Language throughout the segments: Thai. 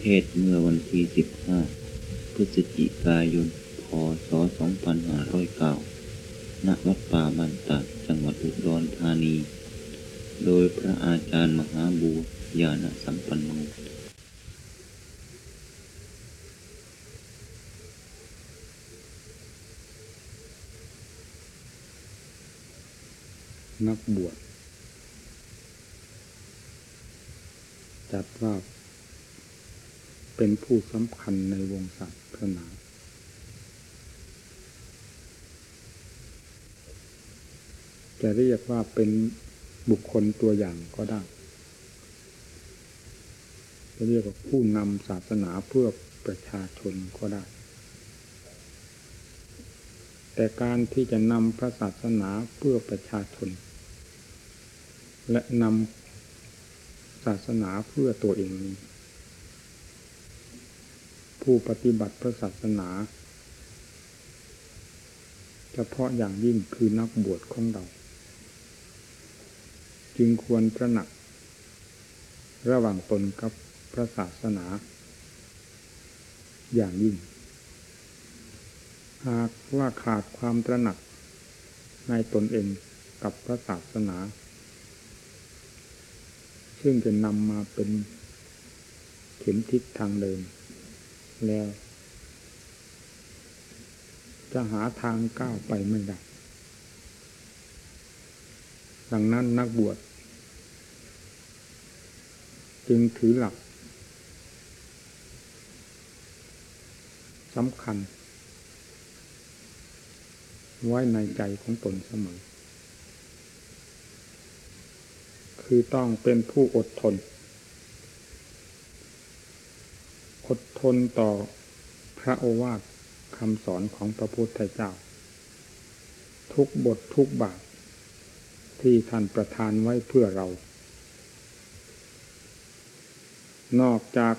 เทศเมื่อวันที่ 15 พฤศจิกายน พศ 2509 ณ วัดป่ามันตากจังหวัดอุดรธานี โดยพระอาจารย์มหาบัวยาณสัมปันโนนักบวชจัดว่า เป็นผู้สำคัญในวงศาสนาจะเรียกว่าเป็นบุคคลตัวอย่างก็ได้ จะเรียกว่าผู้นำศาสนาเพื่อประชาชนก็ได้ แต่การที่จะนำพระศาสนาเพื่อประชาชน และนำศาสนาเพื่อตัวเองนี้ ผู้ปฏิบัติพระศาสนา เฉพาะอย่างยิ่งคือนักบวชของเรา จึงควรตระหนัก ระหว่างตนกับพระศาสนา อย่างยิ่ง หากว่าขาดความตระหนักในตนเองกับพระศาสนา ซึ่งจะนำมาเป็นเข็มทิศทางเดิน แล้ว จะหาทางก้าวไปไม่ได้ ดังนั้นนักบวชจึงถือหลักสำคัญ ไว้ในใจของตนเสมอ คือต้องเป็นผู้อดทน อดทนต่อพระโอวาทคำสอนของพระพุทธเจ้า ทุกบททุกบาท ที่ท่านประทานไว้เพื่อเรา นอกจาก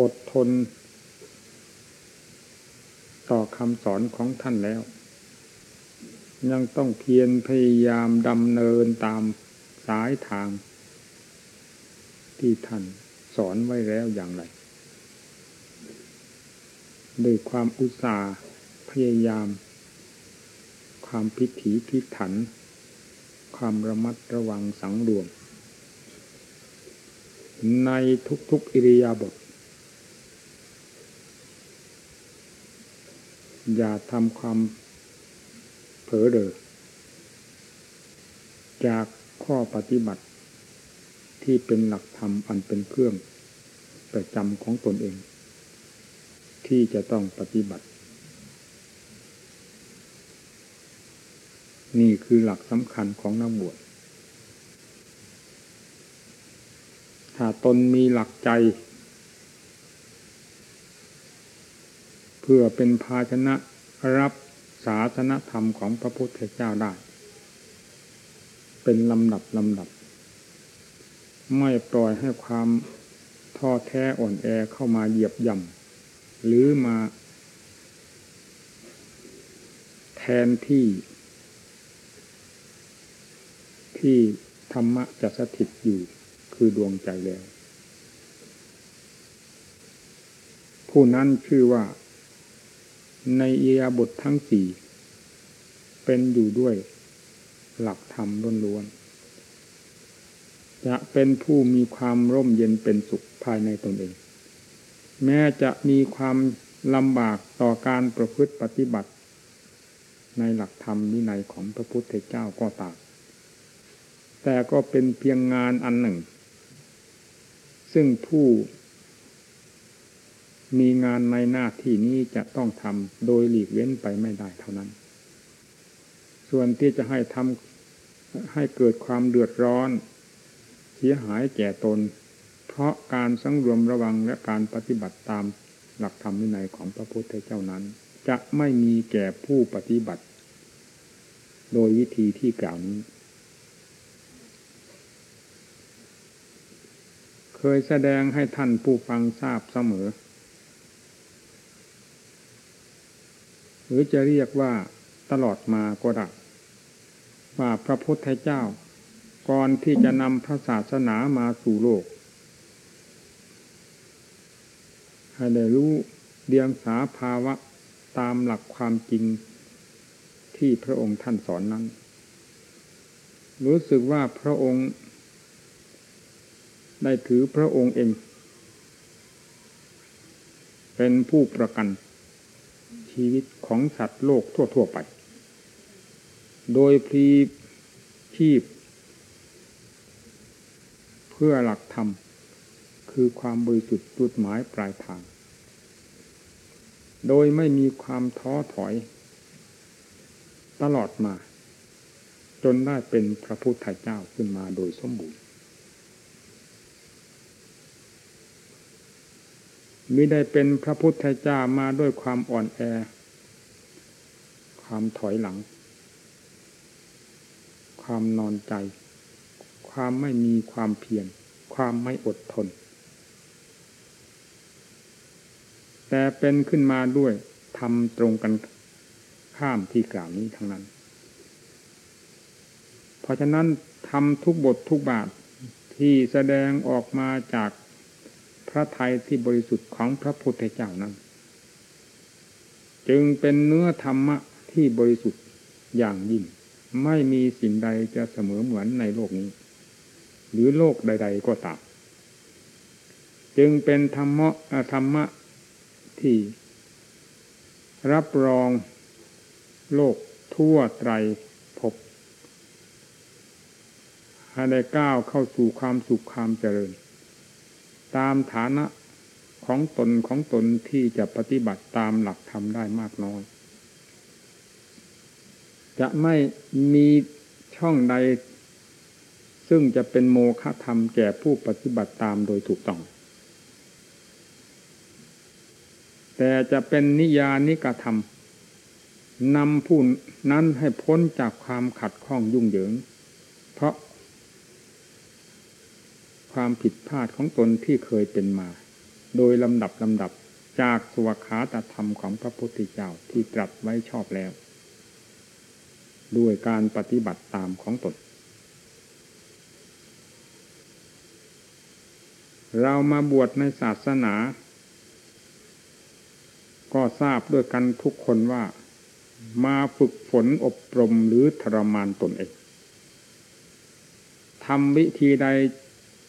อดทน ต่อคำสอนของท่านแล้ว ยังต้องเพียรพยายามดำเนินตามสายทาง ที่ท่านสอนไว้แล้วอย่างไร ด้วยความอุตสาห์พยายาม ความพิถีพิถัน ความระมัดระวังสังรวม ในทุกๆอิริยาบถอย่าทำความเผลอเดอจากข้อปฏิบัติที่เป็นหลักธรรมอันเป็นเครื่องประจำของตนเอง ที่จะต้องปฏิบัติ นี่คือหลักสำคัญของนักบวชถ้าตนมีหลักใจ เพื่อเป็นภาชนะรับศาสนธรรมของพระพุทธเจ้าได้ เป็นลำดับลำดับ ไม่ปล่อยให้ความท้อแท้อ่อนแอเข้ามาเหยียบย่ำ หรือมา แทนที่ ที่ธรรมะจะสถิตอยู่คือดวงใจแล้ว ผู้นั้นชื่อว่า ในเอียบททั้งสี่เป็นอยู่ด้วยหลักธรรมล้วนๆจะเป็นผู้มีความร่มเย็นเป็นสุขภายในตนเอง แม้จะมีความลำบากต่อการประพฤติปฏิบัติ ในหลักธรรมวินัยของพระพุทธเจ้าก็ตามแต่ก็เป็นเพียงงานอันหนึ่ง ซึ่งผู้มีงานในหน้าที่นี้จะต้องทำโดยหลีกเว้นไปไม่ได้เท่านั้น ส่วนที่จะให้ทำให้เกิดความเดือดร้อน เสียหายแก่ตน เพราะการสังรวมระวังและการปฏิบัติตามหลักธรรมวินัยของพระพุทธเจ้านั้น จะไม่มีแก่ผู้ปฏิบัติ โดยวิธีที่กล่าวนี้ เคยแสดงให้ท่านผู้ฟังทราบเสมอ หรือจะเรียกว่าตลอดมาก็ได้ว่าพระพุทธเจ้า ก่อนที่จะนำพระศาสนามาสู่โลก ให้ได้รู้เดียงสาภาวะตามหลักความจริงที่พระองค์ท่านสอนนั้น รู้สึกว่าพระองค์ ได้ถือพระองค์เอง เป็นผู้ประกันชีวิตของสัตว์โลกทั่ว ๆ ไป โดยพลีชีพ เพื่อหลักธรรม คือความบริสุทธิ์จุดหมายปลายทาง โดยไม่มีความท้อถอย ตลอดมา จนได้เป็นพระพุทธเจ้าขึ้นมาโดยสมบูรณ์มิได้เป็นพระพุทธเจ้ามาด้วยความอ่อนแอ ความถอยหลัง ความนอนใจ ความไม่มีความเพียร ความไม่อดทน แต่เป็นขึ้นมาด้วยทำตรงกันข้ามที่กล่าวนี้ทั้งนั้น เพราะฉะนั้นทำทุกบททุกบาทที่แสดงออกมาจากพระทัยที่บริสุทธิ์ของพระพุทธเจ้านั้น จึงเป็นเนื้อธรรมะที่บริสุทธิ์อย่างยิ่ง ไม่มีสิ่งใดจะเสมอเหมือนในโลกนี้ หรือโลกใด ๆก็ตามจึงเป็นธรรมะธรรมะ ที่ รับรองโลกทั่วไตรภพให้ได้ก้าวเข้าสู่ความสุขความเจริญ ตามฐานะของตนของตนที่จะปฏิบัติตามหลักธรรมได้มากน้อย จะไม่มีช่องใด ซึ่งจะเป็นโมฆะธรรมแก่ผู้ปฏิบัติตามโดยถูกต้อง แต่จะเป็นนิยานิกธรรมนำผู้นั้นให้พ้นจากความขัดข้องยุ่งเหยิง เพราะ ความผิดพลาดของตนที่เคยเป็นมา โดยลำดับลำดับจากสวขาตธรรมของพระพุทธเจ้าที่ตรัสไว้ชอบแล้ว ด้วยการปฏิบัติตามของตน เรามาบวชในศาสนา ก็ทราบด้วยกันทุกคนว่ามาฝึกฝนอบรมหรือทรมานตนเองทำวิธีใด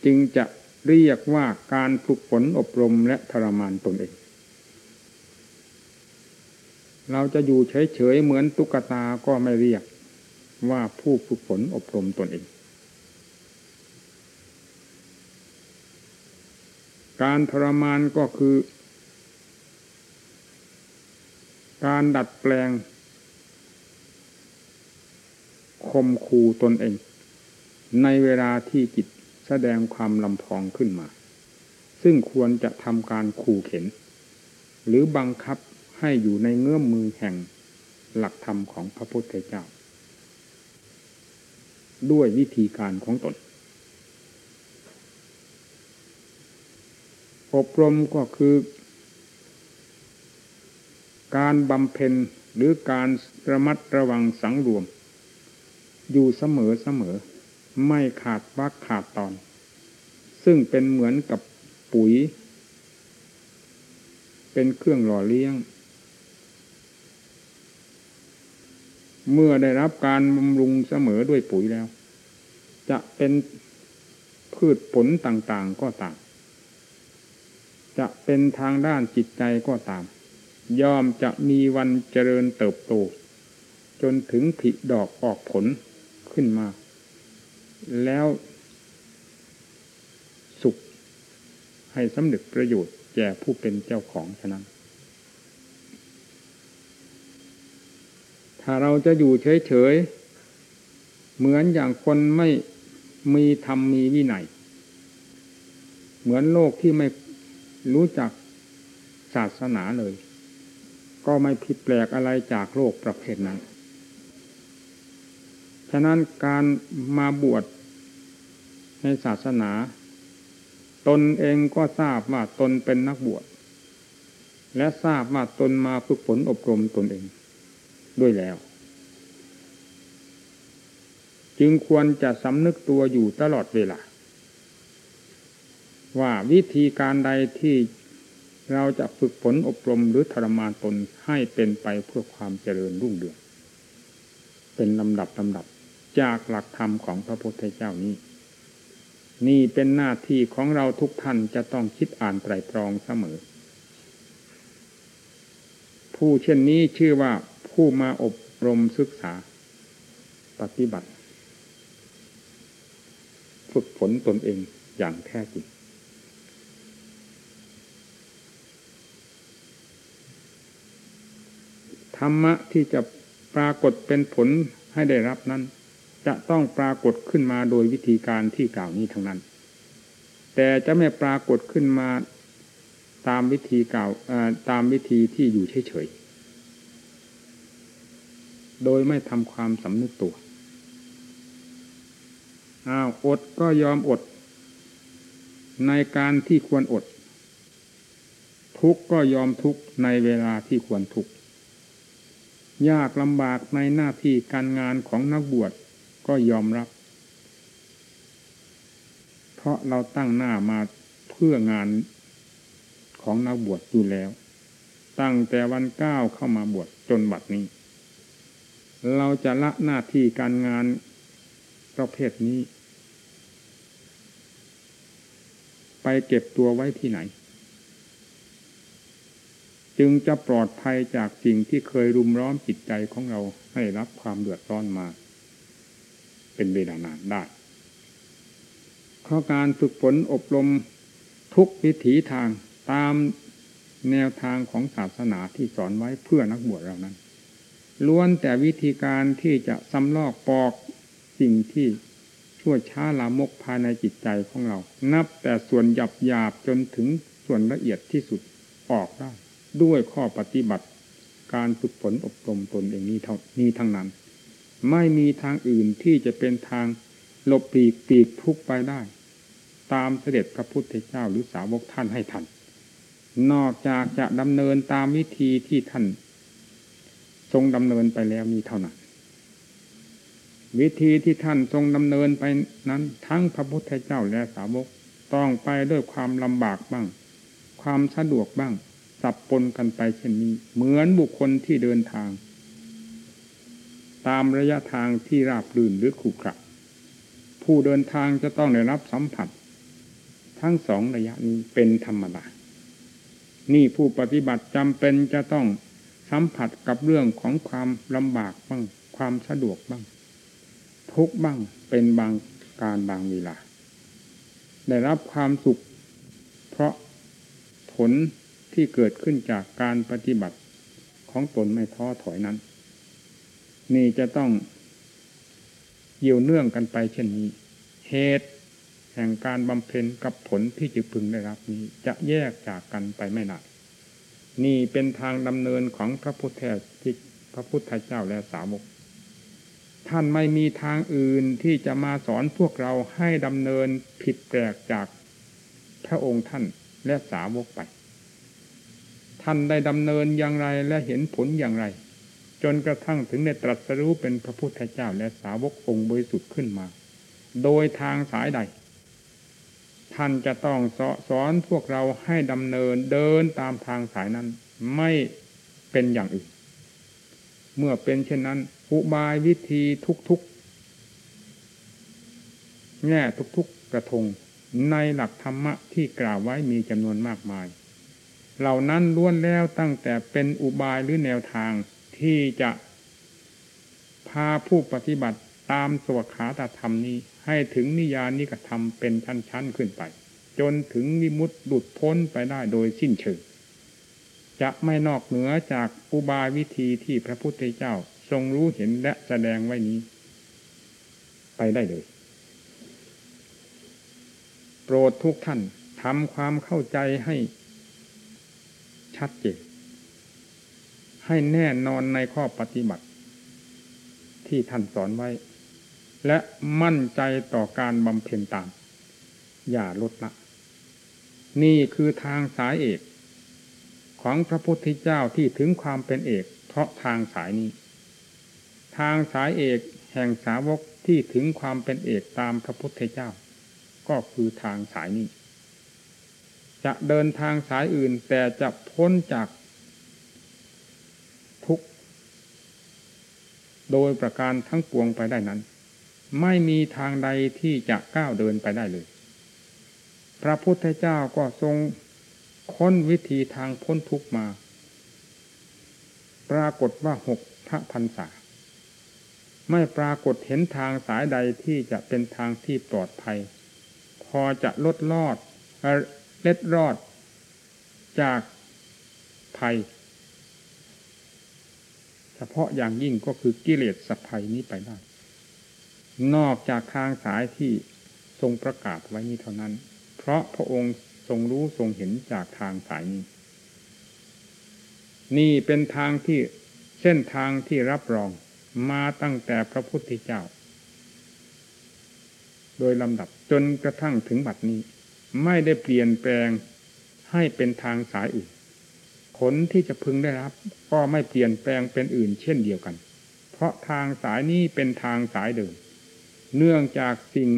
จึงจะเรียกว่าการฝึกฝนอบรมและทรมานตนเอง เราจะอยู่เฉยๆเหมือนตุ๊กตาก็ไม่เรียกว่าผู้ฝึกฝนอบรมตนเอง การทรมานก็คือ การดัดแปลงคมคูตนเอง ในเวลาที่จิตแสดงความลำพองขึ้นมา ซึ่งควรจะทำการขู่เข็น หรือบังคับให้อยู่ในเงื้อมมือแห่งหลักธรรมของพระพุทธเจ้า ด้วยวิธีการของตน อบรมก็คือ การบำเพ็ญหรือการระมัดระวังสังรวม อยู่เสมอเสมอ ไม่ขาดวักขาดตอน ซึ่งเป็นเหมือนกับปุ๋ย เป็นเครื่องหล่อเลี้ยง เมื่อได้รับการบำรุงเสมอด้วยปุ๋ยแล้ว จะเป็นพืชผลต่างๆก็ตาม จะเป็นทางด้านจิตใจก็ตาม ยอมจะมีวันเจริญเติบโต จนถึงผลิดอกออกผลขึ้นมา แล้วสุขให้สำเร็จประโยชน์แก่ผู้เป็นเจ้าของฉะนั้น ถ้าเราจะอยู่เฉยๆ เหมือนอย่างคนไม่มีธรรมมีวินัย เหมือนโลกที่ไม่รู้จักศาสนาเลย ก็ไม่ผิดแปลกอะไรจากโลกประเภทนั้น ฉะนั้นการมาบวชในศาสนา ตนเองก็ทราบว่าตนเป็นนักบวช และทราบว่าตนมาฝึกฝนอบรมตนเองด้วยแล้ว จึงควรจะสำนึกตัวอยู่ตลอดเวลา ว่าวิธีการใดที่ เราจะฝึกฝนอบรมหรือทรมานตนให้เป็นไปเพื่อความเจริญรุ่งเรือง เป็นลำดับลำดับจากหลักธรรมของพระพุทธเจ้านี้ นี่เป็นหน้าที่ของเราทุกท่านจะต้องคิดอ่านไตรตรองเสมอ ผู้เช่นนี้ชื่อว่าผู้มาอบรมศึกษา ปฏิบัติ ฝึกฝนตนเองอย่างแท้จริง รรมะที่จะปรากฏเป็นผลให้ได้รับนั้น จะต้องปรากฏขึ้นมาโดยวิธีการที่กล่าวนี้ทั้งนั้น แต่จะไม่ปรากฏขึ้นมาตามวิธีกล่าวตามวิธีที่อยู่เฉยๆ โดยไม่ทำความสำนึกตัวอ้าวอดก็ยอมอด ในการที่ควรอด ทุกก็ยอมทุกในเวลาที่ควรทุก ยากลำบากในหน้าที่การงานของนักบวชก็ยอมรับ เพราะเราตั้งหน้ามาเพื่องานของนักบวชอยู่แล้ว ตั้งแต่วันก้าวเข้ามาบวชจนบัดนี้ เราจะละหน้าที่การงานประเภทนี้ ไปเก็บตัวไว้ที่ไหน จึงจะปลอดภัยจากสิ่งที่เคยรุมร้อมจิตใจของเราให้รับความเดือดร้อนมา เป็นเวลานานได้ข้อการฝึกฝนอบรมทุกวิถีทางตามแนวทางของศาสนาที่สอนไว้เพื่อนักบวชเรานั้นล้วนแต่วิธีการที่จะซ้ำลอกปอกสิ่งที่ชั่วช้าลามกภายในจิตใจของเรา นับแต่ส่วนหยับหยาบจนถึงส่วนละเอียดที่สุดออกได้ ด้วยข้อปฏิบัติการฝึกฝนอบรมตนเองนี้เท่านี้ทั้งนั้น ไม่มีทางอื่นที่จะเป็นทางหลบปีกปีกทุกไปได้ ตามเสด็จพระพุทธเจ้าหรือสาวกท่านให้ทัน นอกจากจะดำเนินตามวิธีที่ท่าน ทรงดำเนินไปแล้วมีเท่านั้น วิธีที่ท่านทรงดำเนินไปนั้น ทั้งพระพุทธเจ้าและสาวกต้องไปด้วยความลำบากบ้าง ความสะดวกบ้าง สับปนกันไปเช่นนี้ เหมือนบุคคลที่เดินทาง ตามระยะทางที่ราบรื่นหรือขรุขระผู้เดินทางจะต้องได้รับสัมผัส ทั้งสองระยะนี้เป็นธรรมดา นี่ผู้ปฏิบัติจำเป็นจะต้องสัมผัสกับเรื่องของความลำบากบ้าง ความสะดวกบ้าง ทุกบ้างเป็นบางการบางเวลา ได้รับความสุข เพราะผล ที่เกิดขึ้นจากการปฏิบัติของตนไม่ท้อถอยนั้น นี่จะต้องเกี่ยวเนื่องกันไปเช่นนี้ เหตุแห่งการบำเพ็ญกับผลที่จะพึงได้รับนี้จะแยกจากกันไปไม่นานนี่เป็นทางดำเนินของพระพุทธที่พระพุทธเจ้าและสาวก ท่านไม่มีทางอื่นที่จะมาสอนพวกเราให้ดำเนินผิดแปลกจากพระองค์ท่านและสาวกไป ท่านได้ดำเนินอย่างไรและเห็นผลอย่างไร จนกระทั่งถึงในตรัสรู้เป็นพระพุทธเจ้าและสาวกองค์บริสุทธิ์ขึ้นมา โดยทางสายใด ท่านจะต้องสอนพวกเราให้ดำเนินเดินตามทางสายนั้น ไม่เป็นอย่างอื่น เมื่อเป็นเช่นนั้น อุบายวิธีทุกๆแง่ทุกๆกระทงในหลักธรรมะที่กล่าวไว้มีจำนวนมากมาย เหล่านั้นล้วนแล้วตั้งแต่เป็นอุบายหรือแนวทางที่จะพาผู้ปฏิบัติตามสวขาตธรรมนี้ ให้ถึงนิยานิกธรรมเป็นชั้นๆขึ้นไป จนถึงนิมุตหลุดพ้นไปได้โดยสิ้นเชิงจะไม่นอกเหนือจากอุบายวิธีที่พระพุทธเจ้าทรงรู้เห็นและแสดงไว้นี้ ไปได้เลย โปรดทุกท่านทำความเข้าใจให้ ชัดเจนให้แน่นอนในข้อปฏิบัติ ที่ท่านสอนไว้ และมั่นใจต่อการบำเพ็ญตาม อย่าลดละ นี่คือทางสายเอก ของพระพุทธเจ้าที่ถึงความเป็นเอก เพราะทางสายนี้ ทางสายเอกแห่งสาวกที่ถึงความเป็นเอกตามพระพุทธเจ้า ก็คือทางสายนี้ จะเดินทางสายอื่น แต่จะพ้นจากทุกโดยประการทั้งปวงไปได้นั้น ไม่มีทางใดที่จะก้าวเดินไปได้เลย พระพุทธเจ้าก็ทรงค้นวิธีทางพ้นทุกมา ปรากฏว่าหกพระพันษาไม่ปรากฏเห็นทางสายใดที่จะเป็นทางที่ปลอดภัย พอจะลดลอด เล็ดรอดจากภัย เฉพาะอย่างยิ่งก็คือกิเลสสัพภัยนี้ไปได้ นอกจากทางสายที่ทรงประกาศไว้นี้เท่านั้น เพราะพระองค์ทรงรู้ทรงเห็นจากทางสายนี้ นี่เป็นทางที่เส้นทางที่รับรองมาตั้งแต่พระพุทธเจ้า โดยลำดับจนกระทั่งถึงบัดนี้ ไม่ได้เปลี่ยนแปลงให้เป็นทางสายอื่น ผลที่จะพึงได้รับ ก็ไม่เปลี่ยนแปลงเป็นอื่นเช่นเดียวกัน เพราะทางสายนี้เป็นทางสายเดิม เนื่องจากสิ่ง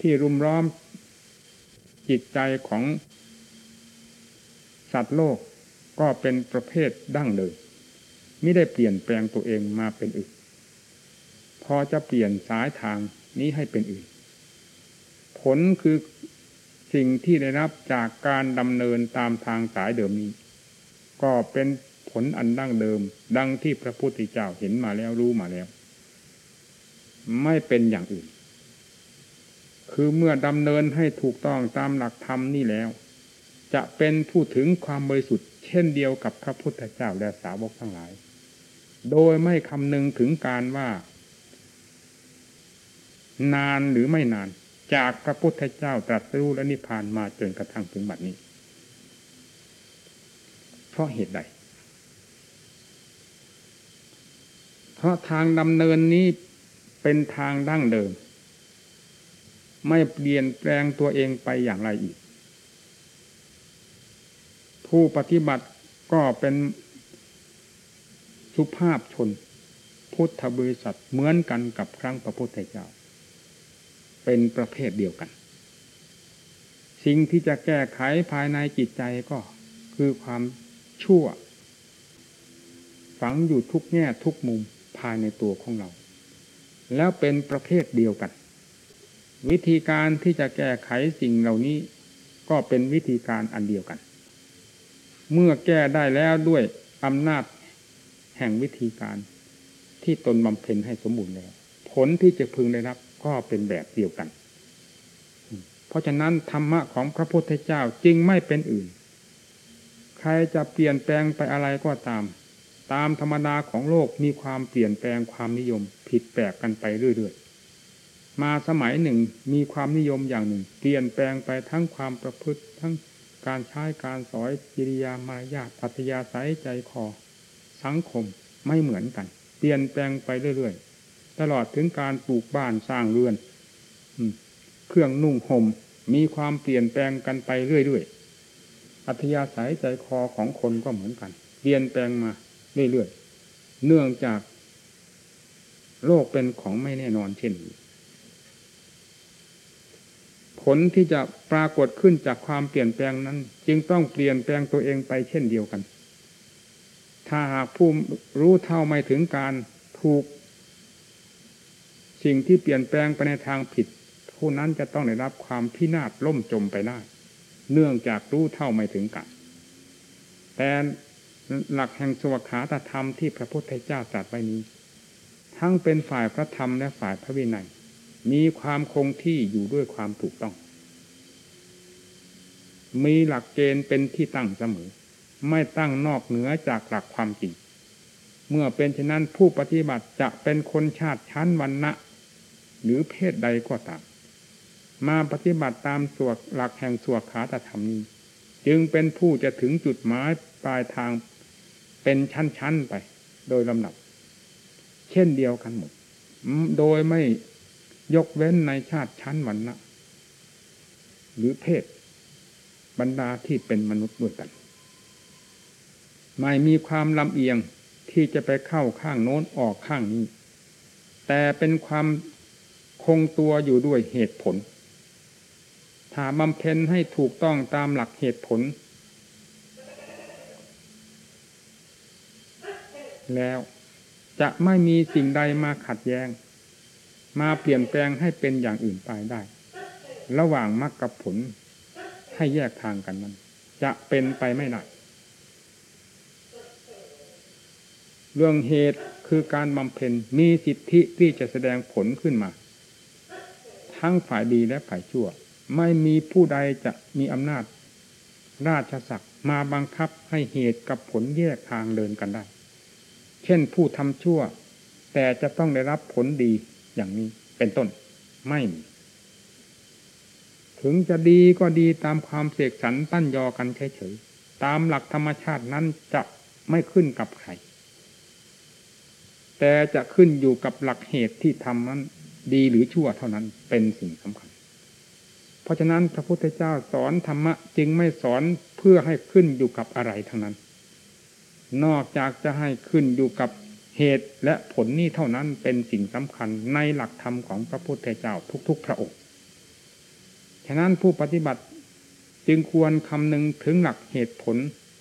ที่รุมร้อมจิตใจของสัตว์โลกก็เป็นประเภทดั้งเดิมไม่ได้เปลี่ยนแปลงตัวเองมาเป็นอื่น พอจะเปลี่ยนสายทางนี้ให้เป็นอื่น ผลคือสิ่งที่ได้รับจากการดำเนินตามทางสายเดิมนี้ ก็เป็นผลอันดั้งเดิม ดังที่พระพุทธเจ้าเห็นมาแล้วรู้มาแล้ว ไม่เป็นอย่างอื่น คือเมื่อดำเนินให้ถูกต้องตามหลักธรรมนี่แล้ว จะเป็นผู้ถึงความบริสุทธิ์เช่นเดียวกับพระพุทธเจ้าและสาวกทั้งหลาย โดยไม่คำนึงถึงการว่า นานหรือไม่นาน จากพระพุทธเจ้าตรัสรู้และนิพพานมาจนกระทั่งถึงบัดนี้ เพราะเหตุใด เพราะทางดำเนินนี้เป็นทางดั้งเดิม ไม่เปลี่ยนแปลงตัวเองไปอย่างไรอีก ผู้ปฏิบัติก็เป็นสุภาพชน พุทธบริษัทเหมือนกันกับครั้งพระพุทธเจ้า เป็นประเภทเดียวกัน สิ่งที่จะแก้ไขภายในจิตใจก็คือความชั่ว ฝังอยู่ทุกแง่ทุกมุมภายในตัวของเรา แล้วเป็นประเภทเดียวกัน วิธีการที่จะแก้ไขสิ่งเหล่านี้ ก็เป็นวิธีการอันเดียวกัน เมื่อแก้ได้แล้วด้วยอำนาจแห่งวิธีการที่ตนบำเพ็ญให้สมบูรณ์แล้ว ผลที่จะพึงได้รับ ก็เป็นแบบเดียวกัน เพราะฉะนั้นธรรมะของพระพุทธเจ้าจึงไม่เป็นอื่น ใครจะเปลี่ยนแปลงไปอะไรก็ตาม ตามธรรมดาของโลกมีความเปลี่ยนแปลงความนิยมผิดแปลกกันไปเรื่อยๆ มาสมัยหนึ่งมีความนิยมอย่างหนึ่ง เปลี่ยนแปลงไปทั้งความประพฤติทั้งการใช้การสอยกิริยามารยาทปัตยาสายใจคอสังคมไม่เหมือนกัน เปลี่ยนแปลงไปเรื่อยๆ ตลอดถึงการปลูกบ้านสร้างเรือนเครื่องนุ่งห่มมีความเปลี่ยนแปลงกันไปเรื่อยๆ อัธยาศัยใจคอของคนก็เหมือนกัน เปลี่ยนแปลงมาเรื่อยๆ เนื่องจาก โลกเป็นของไม่แน่นอนเช่นนี้ ผลที่จะปรากฏขึ้นจากความเปลี่ยนแปลงนั้น จึงต้องเปลี่ยนแปลงตัวเองไปเช่นเดียวกัน ถ้าหากผู้รู้เท่าไม่ถึงการถูก สิ่งที่เปลี่ยนแปลงไปในทางผิด ผู้นั้นจะต้องได้รับความพินาศล่มจมไปได้ เนื่องจากรู้เท่าไม่ถึงกันแต่หลักแห่งสวขาตธรรมที่พระพุทธเจ้าตรัสไว้นี้ ทั้งเป็นฝ่ายพระธรรมและฝ่ายพระวินัย มีความคงที่อยู่ด้วยความถูกต้อง มีหลักเกณฑ์เป็นที่ตั้งเสมอ ไม่ตั้งนอกเหนือจากหลักความจริงเมื่อเป็นเช่นนั้นผู้ปฏิบัติจะเป็นคนชาติชั้นวันณะ หรือเพศใดก็ตาม มาปฏิบัติตามสวกหลักแห่งสวกขาตธรรมนี้ จึงเป็นผู้จะถึงจุดหมายปลายทางเป็นชั้นๆไป โดยลำดับ เช่นเดียวกันหมด โดยไม่ยกเว้นในชาติชั้นวันนะหรือเพศ บรรดาที่เป็นมนุษย์ด้วยกัน ไม่มีความลำเอียงที่จะไปเข้าข้างโน้นออกข้างนี้ แต่เป็นความ คงตัวอยู่ด้วยเหตุผล ถ้าบำเพ็ญให้ถูกต้องตามหลักเหตุผล แล้วจะไม่มีสิ่งใดมาขัดแย้ง มาเปลี่ยนแปลงให้เป็นอย่างอื่นไปได้ ระหว่างมรรคกับผลให้แยกทางกันนั้น จะเป็นไปไม่ได้เรื่องเหตุคือการบำเพ็ญมีสิทธิที่จะแสดงผลขึ้นมา ทั้งฝ่ายดีและฝ่ายชั่ว ไม่มีผู้ใดจะมีอำนาจ ราชศักดิ์มาบังคับให้เหตุกับผลแยกทางเดินกันได้ เช่นผู้ทำชั่ว แต่จะต้องได้รับผลดีอย่างนี้เป็นต้นไม่มีถึงจะดีก็ดีตามความเสกสรรตั้นยอกันเฉยๆตามหลักธรรมชาตินั้นจะไม่ขึ้นกับใครแต่จะขึ้นอยู่กับหลักเหตุที่ทำนั้น ดีหรือชั่วเท่านั้นเป็นสิ่งสำคัญ เพราะฉะนั้นพระพุทธเจ้าสอนธรรมะจึงไม่สอนเพื่อให้ขึ้นอยู่กับอะไรทั้งนั้น นอกจากจะให้ขึ้นอยู่กับเหตุและผลนี้เท่านั้นเป็นสิ่งสำคัญในหลักธรรมของพระพุทธเจ้าทุกๆ พระองค์ ฉะนั้นผู้ปฏิบัติจึงควรคำนึงถึงหลักเหตุผล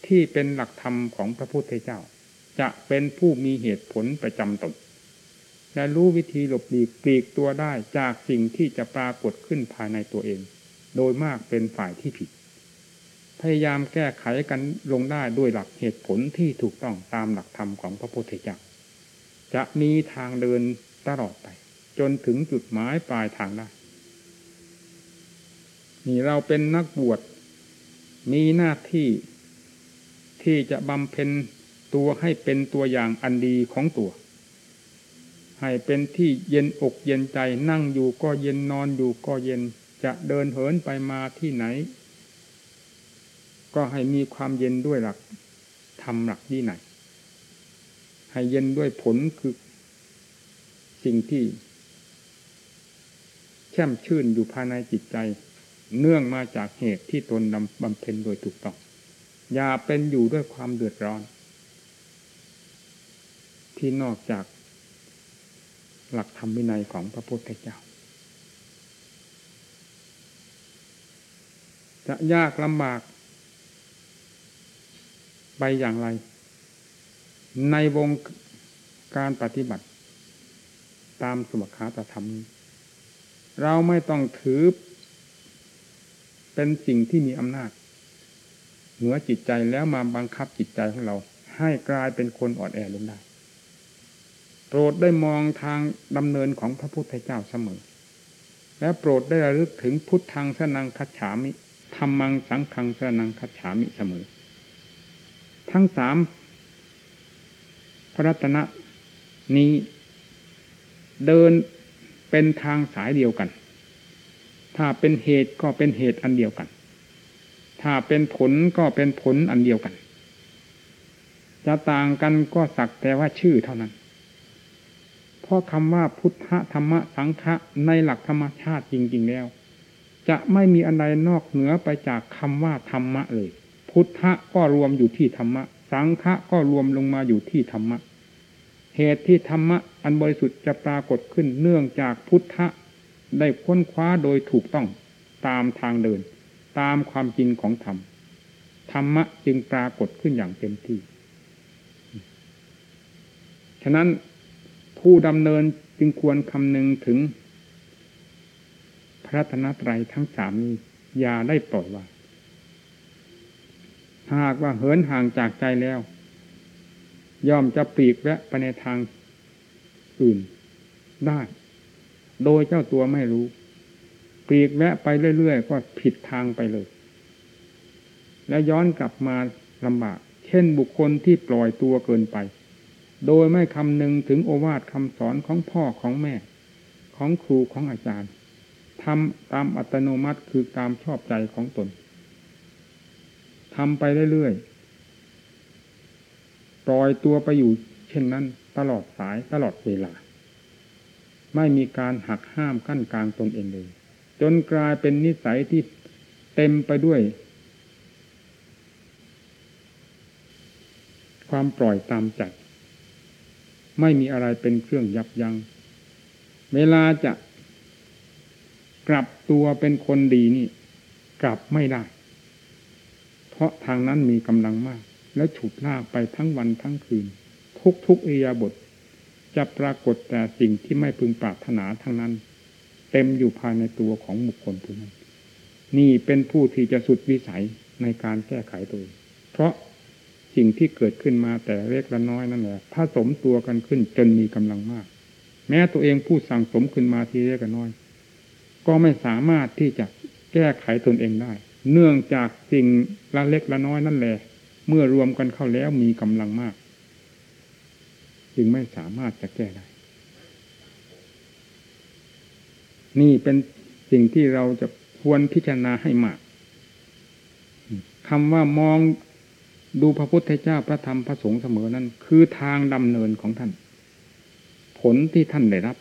ที่เป็นหลักธรรมของพระพุทธเจ้า จะเป็นผู้มีเหตุผลประจำตน และรู้วิธีหลบหลีกปลีกตัวได้จากสิ่งที่จะปรากฏขึ้นภายในตัวเอง โดยมากเป็นฝ่ายที่ผิด พยายามแก้ไขกันลงได้ด้วยหลักเหตุผลที่ถูกต้องตามหลักธรรมของพระพุทธเจ้าจะมีทางเดินตลอดไป จนถึงจุดหมายปลายทางได้นี่เราเป็นนักบวชมีหน้าที่ที่จะบำเพ็ญตัวให้เป็นตัวอย่างอันดีของตัว ให้เป็นที่เย็นอกเย็นใจนั่งอยู่ก็เย็นนอนอยู่ก็เย็นจะเดินเหินไปมาที่ไหน ก็ให้มีความเย็นด้วยหลักทำหลักที่ไหน ให้เย็นด้วยผลคือสิ่งที่แช่มชื่นอยู่ภายในจิตใจ เนื่องมาจากเหตุที่ตนบำเพ็ญโดยถูกต้อง อย่าเป็นอยู่ด้วยความเดือดร้อน ที่นอกจาก หลักธรรมวินัยของพระพุทธเจ้า จะยากลำบาก ไปอย่างไร ในวงการปฏิบัติ ตามสมคาตธรรม เราไม่ต้องถือ เป็นสิ่งที่มีอำนาจ เหนือจิตใจแล้วมาบังคับจิตใจของเรา ให้กลายเป็นคนอ่อนแอลงได้ โปรดได้มองทางดำเนินของพระพุทธเจ้าเสมอ และโปรดได้ระลึกถึงพุทธังสนังคัจฉามิธรรมังสังขังสนังคัจฉามิเสมอ ทั้งสามพระรัตนะนี้เดินเป็นทางสายเดียวกัน ถ้าเป็นเหตุก็เป็นเหตุอันเดียวกัน ถ้าเป็นผลก็เป็นผลอันเดียวกัน จะต่างกันก็สักแต่ว่าชื่อเท่านั้น ราะคำว่าพุทธธรรมสังฆะในหลักธรรมชาติจริง ๆแล้ว จะไม่มีอะไรนอกเหนือไปจากคำว่าธรรมะเลย พุทธะก็รวมอยู่ที่ธรรมะ สังฆะก็รวมลงมาอยู่ที่ธรรมะ เหตุที่ธรรมะอันบริสุทธิ์จะปรากฏขึ้นเนื่องจากพุทธะได้ค้นคว้าโดยถูกต้องตามทางเดิน ตามความจริงของธรรม ธรรมะจึงปรากฏขึ้นอย่างเต็มที่ ฉะนั้น ผู้ดำเนินจึงควรคำนึงถึง พระธนตรัยทั้งสามนี้อย่าได้ปล่อยวางหากว่าเหินห่างจากใจแล้ว ย่อมจะปลีกแวะไปในทางอื่นได้ โดยเจ้าตัวไม่รู้ ปลีกแวะไปเรื่อยๆ ก็ผิดทางไปเลย แล้วย้อนกลับมาลำบาก เช่นบุคคลที่ปล่อยตัวเกินไป โดยไม่คำนึงถึงโอวาทคำสอนของพ่อของแม่ ของครูของอาจารย์ทำตามอัตโนมัติคือตามชอบใจของตนทำไปเรื่อยๆปล่อยตัวไปอยู่เช่นนั้นตลอดสายตลอดเวลา ไม่มีการหักห้ามกั้นกลางตนเองเลย จนกลายเป็นนิสัยที่เต็มไปด้วย ความปล่อยตามใจ ไม่มีอะไรเป็นเครื่องยับยัง้งเวลาจะกลับตัวเป็นคนดีนี่ กลับไม่ได้ เพราะทางนั้นมีกำลังมาก และฉุดลากไปทั้งวันทั้งคืน ทุกทุกอิยาบท จะปรากฏแต่สิ่งที่ไม่พึงปรารถนาทั้งนั้น เต็มอยู่ภายในตัวของบุคคลผู้นั้น นี่เป็นผู้ที่จะสุดวิสัยในการแก้ไขตัวเพราะ สิ่งที่เกิดขึ้นมาแต่เล็กและน้อยนั่นแหละผสมตัวกันขึ้นจนมีกำลังมาก แม้ตัวเองผู้สั่งสมขึ้นมาทีเล็กและน้อย ก็ไม่สามารถที่จะแก้ไขตนเองได้ เนื่องจากสิ่งละเล็กละน้อยนั่นแหละเมื่อรวมกันเข้าแล้วมีกำลังมาก จึงไม่สามารถจะแก้ได้ นี่เป็นสิ่งที่เราจะควรพิจารณาให้มากคำว่ามอง ดูพระพุทธเจ้าพระธรรมพระสงฆ์เสมอนั้น คือทางดำเนินของท่าน ผลที่ท่านได้รับ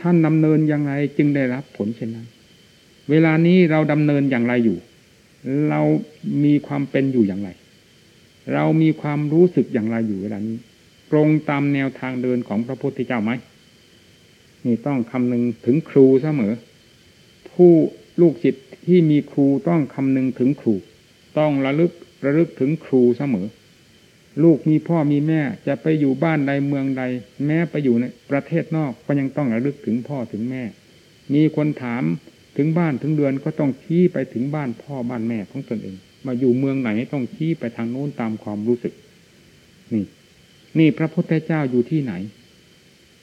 ท่านดำเนินอย่างไรจึงได้รับผลเช่นนั้น เวลานี้เราดำเนินอย่างไรอยู่ เรามีความเป็นอยู่อย่างไร เรามีความรู้สึกอย่างไรอยู่เวลานี้ ตรงตามแนวทางเดินของพระพุทธเจ้าไหมนี่ต้องคำนึงถึงครูเสมอ ผู้ลูกศิษย์ที่มีครูต้องคำนึงถึงครู ต้องระลึกระลึกถึงครูเสมอ ลูกมีพ่อมีแม่ จะไปอยู่บ้านใดเมืองใด แม้ไปอยู่ในประเทศนอกก็ยังต้องระลึกถึงพ่อถึงแม่ มีคนถามถึงบ้านถึงเดือนก็ต้องชี้ไปถึงบ้านพ่อบ้านแม่ของตนเอง มาอยู่เมืองไหนต้องชี้ไปทางโน้นตามความรู้สึก นี่ นี่พระพุทธเจ้าอยู่ที่ไหน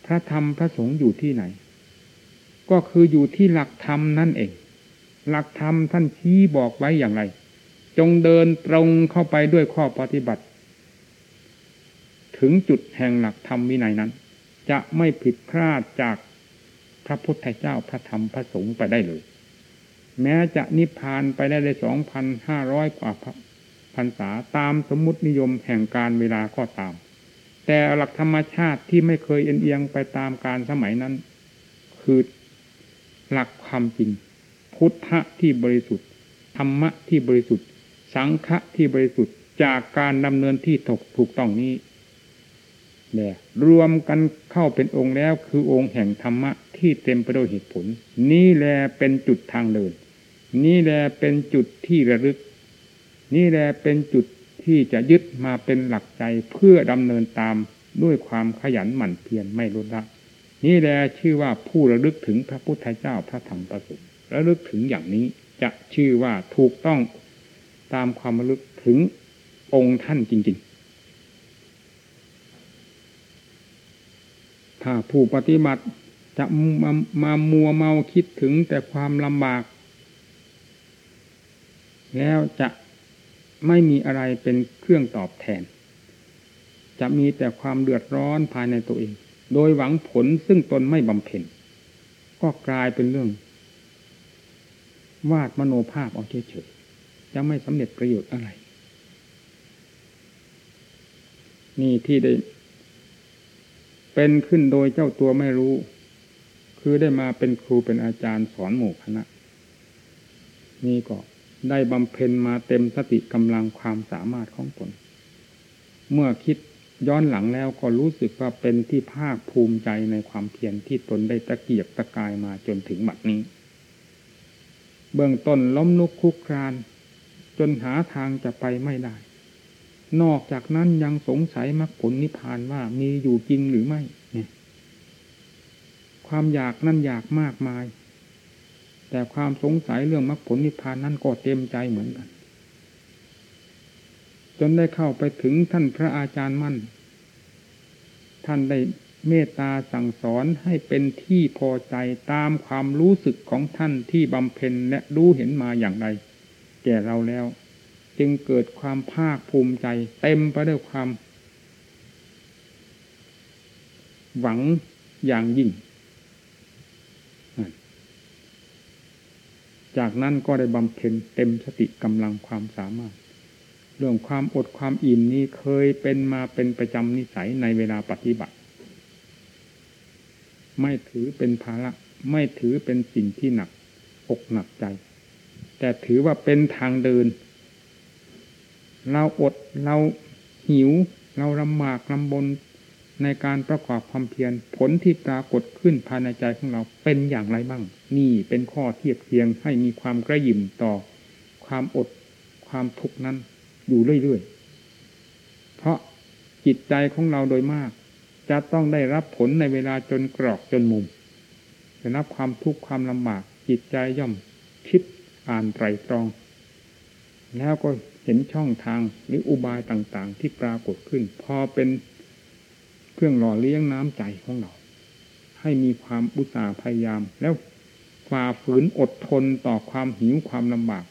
พระธรรมพระสงฆ์อยู่ที่ไหน ก็คืออยู่ที่หลักธรรมนั่นเอง หลักธรรมท่านชี้บอกไว้อย่างไร จงเดินตรงเข้าไปด้วยข้อปฏิบัติ ถึงจุดแห่งหลักธรรมวินัยนั้น จะไม่ผิดพลาดจากพระพุทธเจ้าพระธรรมพระสงฆ์ไปได้เลย แม้จะนิพพานไปได้เลยสองพันห้าร้อยกว่าพรรษาตามสมมตินิยมแห่งการเวลาก็ตาม แต่หลักธรรมชาติที่ไม่เคยเอียงไปตามการสมัยนั้น คือหลักความจริง พุทธะที่บริสุทธิ์ธรรมะที่บริสุทธิ์ สังฆะที่บริสุทธิ์จากการดำเนินที่ถูกถูกต้องนี้เนี่ยรวมกันเข้าเป็นองค์แล้วคือองค์แห่งธรรมะที่เต็มไปด้วยเหตุผล นี่แหละเป็นจุดทางเดิน นี่แหละเป็นจุดที่ระลึก นี่แหละเป็นจุดที่จะยึดมาเป็นหลักใจเพื่อดำเนินตามด้วยความขยันหมั่นเพียรไม่ลดละนี่แหละชื่อว่าผู้ระลึกถึงพระพุทธเจ้าพระธรรมประสงค์ระลึกถึงอย่างนี้จะชื่อว่าถูกต้อง ตามความระลึกถึงองค์ท่านจริง ๆ ถ้าผู้ปฏิบัติจะมามามัวเมาคิดถึงแต่ความลำบาก แล้วจะไม่มีอะไรเป็นเครื่องตอบแทน จะมีแต่ความเดือดร้อนภายในตัวเอง โดยหวังผลซึ่งตนไม่บำเพ็ญก็กลายเป็นเรื่อง วาดมโนภาพเอาเฉย จะไม่สำเร็จประโยชน์อะไร นี่ที่ได้ เป็นขึ้นโดยเจ้าตัวไม่รู้ คือได้มาเป็นครูเป็นอาจารย์สอนหมู่คณะ นี่ก็ได้บำเพ็ญมาเต็มสติกำลังความสามารถของตน เมื่อคิดย้อนหลังแล้วก็รู้สึกว่าเป็นที่ภาคภูมิใจในความเพียรที่ตนได้ตะเกียบตะกายมาจนถึงบัดนี้ เบื้องต้นล้มลุกคุกคราน จนหาทางจะไปไม่ได้ นอกจากนั้นยังสงสัยมรรคผลนิพพานว่ามีอยู่จริงหรือไม่เนี่ยความอยากนั่นอยากมากมาย แต่ความสงสัยเรื่องมรรคผลนิพพานนั้นก็เต็มใจเหมือนกัน จนได้เข้าไปถึงท่านพระอาจารย์มั่น ท่านได้เมตตาสั่งสอนให้เป็นที่พอใจตามความรู้สึกของท่านที่บำเพ็ญและรู้เห็นมาอย่างไร ก่เราแล้ว จึงเกิดความภาคภูมิใจ เต็มไปด้วยความ หวังอย่างยิ่ง จากนั้นก็ได้บำเพ็ญเต็มสติกำลังความสามารถ เรื่องความอดความอิ่มนี้เคยเป็นมาเป็นประจำนิสัยในเวลาปฏิบัติ ไม่ถือเป็นภาระ ไม่ถือเป็นสิ่งที่หนัก อกหนักใจ แต่ถือว่าเป็นทางเดิน เราอดเราหิว เราลำบากลำบนในการประกอบความเพียรผลที่ปรากฏขึ้นภายในใจของเราเป็นอย่างไรบ้าง นี่เป็นข้อเทียบเทียงให้มีความกระยิมต่อความอดความทุกข์นั้นอยู่เรื่อยๆ เพราะจิตใจของเราโดยมาก จะต้องได้รับผลในเวลาจนกรอกจนมุมจะรับความทุกข์ความลำบากจิตใจย่อมคิด อ่านไตรตรอง แล้วก็เห็นช่องทางหรืออุบายต่างๆ ที่ปรากฏขึ้น พอเป็นเครื่องหล่อเลี้ยงน้ำใจของเรา ให้มีความอุตสาห์พยายาม แล้วฝ่าฝืนอดทนต่อความหิวความลำบาก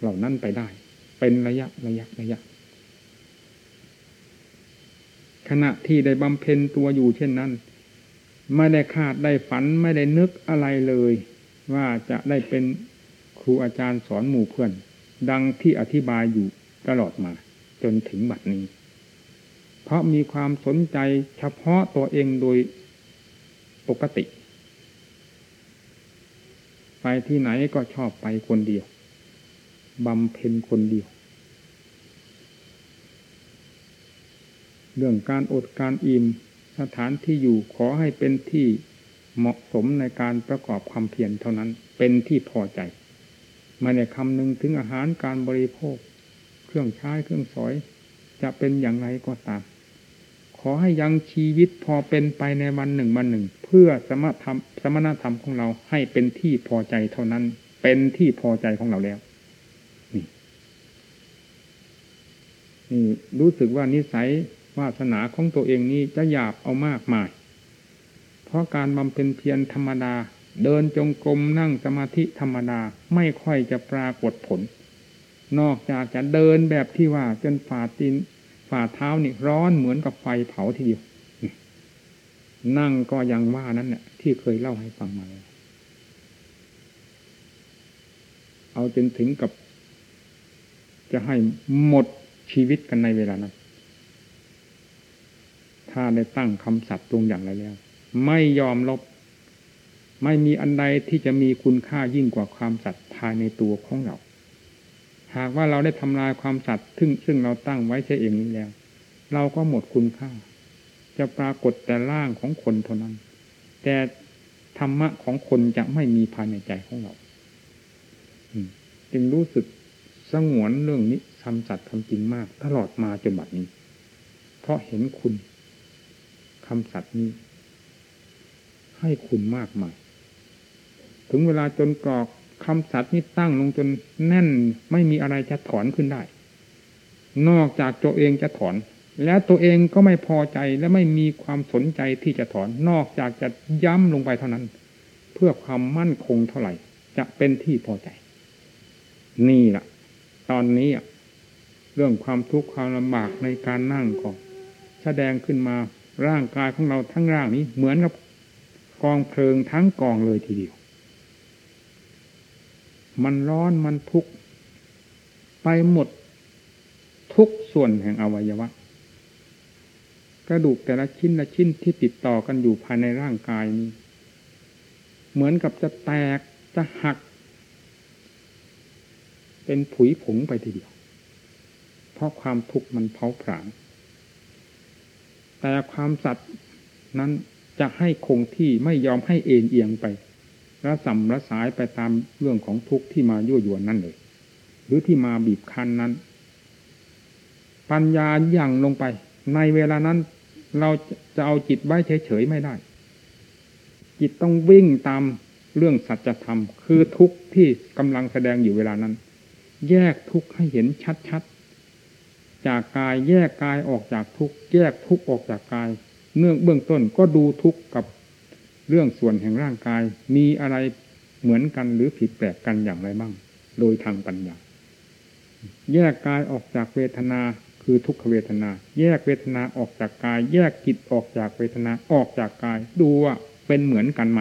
เหล่านั้นไปได้ เป็นระยะระยะระยะ ขณะที่ได้บำเพ็ญตัวอยู่เช่นนั้น ไม่ได้คาดได้ฝันไม่ได้นึกอะไรเลย ว่าจะได้เป็น ครูอาจารย์สอนหมู่เพื่อน ดังที่อธิบายอยู่ตลอดมา จนถึงบัดนี้ เพราะมีความสนใจเฉพาะตัวเองโดยปกติ ไปที่ไหนก็ชอบไปคนเดียวบำเพ็ญคนเดียว เรื่องการอดการอิ่มสถานที่อยู่ขอให้เป็นที่เหมาะสมในการประกอบความเพียรเท่านั้นเป็นที่พอใจ มาในคำหนึ่งถึงอาหารการบริโภค เครื่องใช้เครื่องสอย จะเป็นอย่างไรก็ตาม ขอให้ยังชีวิตพอเป็นไปในวันหนึ่งวันหนึ่ง เพื่อสมธรรมสมณธรรมของเราให้เป็นที่พอใจเท่านั้น เป็นที่พอใจของเราแล้ว นี่นี่รู้สึกว่านิสัยวาสนาของตัวเองนี้จะหยาบเอามากมาย เพราะการบำเพ็ญเพียรธรรมดา เดินจงกรมนั่งสมาธิธรรมดาไม่ค่อยจะปรากฏผล นอกจากจะเดินแบบที่ว่าจนฝ่าตีนฝ่าเท้านี่ร้อนเหมือนกับไฟเผาทีเดียวนั่งก็ยังว่านั้นเนี่ยที่เคยเล่าให้ฟังมาเอาจนถึงกับ จะให้หมดชีวิตกันในเวลานั้น ถ้าได้ตั้งคำสัตย์ตรงอย่างไรแล้ว ไม่ยอมลบ ไม่มีอันใดที่จะมีคุณค่ายิ่งกว่าความสัตย์ภายในตัวของเรา หากว่าเราได้ทำลายความสัตย์ซึ่งซึ่งเราตั้งไว้เสียเองนี้แล้ว เราก็หมดคุณค่า จะปรากฏแต่ร่างของคนเท่านั้น แต่ธรรมะของคนจะไม่มีภายในใจของเราจึงรู้สึกสงวนเรื่องนี้ทำสัตย์ทำจริงมาก ตลอดมาจนบัดนี้ เพราะเห็นคุณคำสัตย์นี้ ให้คุณมากมาย ถึงเวลาจนกรอกคำสัตย์นี้ตั้งลงจนแน่นไม่มีอะไรจะถอนขึ้นได้ นอกจากตัวเองจะถอน แล้วตัวเองก็ไม่พอใจและไม่มีความสนใจที่จะถอน นอกจากจะย้ำลงไปเท่านั้น เพื่อความมั่นคงเท่าไหร่ จะเป็นที่พอใจ นี่แหละตอนนี้เรื่องความทุกข์ความลำบากในการนั่งก็แสดงขึ้นมาร่างกายของเราทั้งร่างนี้เหมือนกับกองเพลิงทั้งกองเลยทีเดียว มันร้อนมันทุกข์ไปหมดทุกส่วนแห่งอวัยวะ กระดูกแต่ละชิ้นละชิ้นที่ติดต่อกันอยู่ภายในร่างกายนี้ เหมือนกับจะแตกจะหัก เป็นผุยผงไปทีเดียว เพราะความทุกข์มันเผาผลาญแต่ความสัตย์นั้นจะให้คงที่ไม่ยอมให้เอ็นเอียงไป ระสัมระสายไปตามเรื่องของทุกข์ที่มายั่วยวนนั่นเลย หรือที่มาบีบคั้นนั้น ปัญญาอย่างลงไป ในเวลานั้น เราจะเอาจิตไว้เฉยๆไม่ได้ จิตต้องวิ่งตามเรื่องสัจธรรม คือทุกข์ที่กำลังแสดงอยู่เวลานั้น แยกทุกข์ให้เห็นชัดๆจากกายแยกกายออกจากทุกข์แยกทุกข์ออกจากกาย เนื่องเบื้องต้นก็ดูทุกข์กับ เรื่องส่วนแห่งร่างกาย มีอะไรเหมือนกันหรือผิดแปลกกันอย่างไรบ้าง โดยทางปัญญา แยกกายออกจากเวทนาคือทุกขเวทนา แยกเวทนาออกจากกาย แยกจิตออกจากเวทนาออกจากกาย ดูว่าเป็นเหมือนกันไหม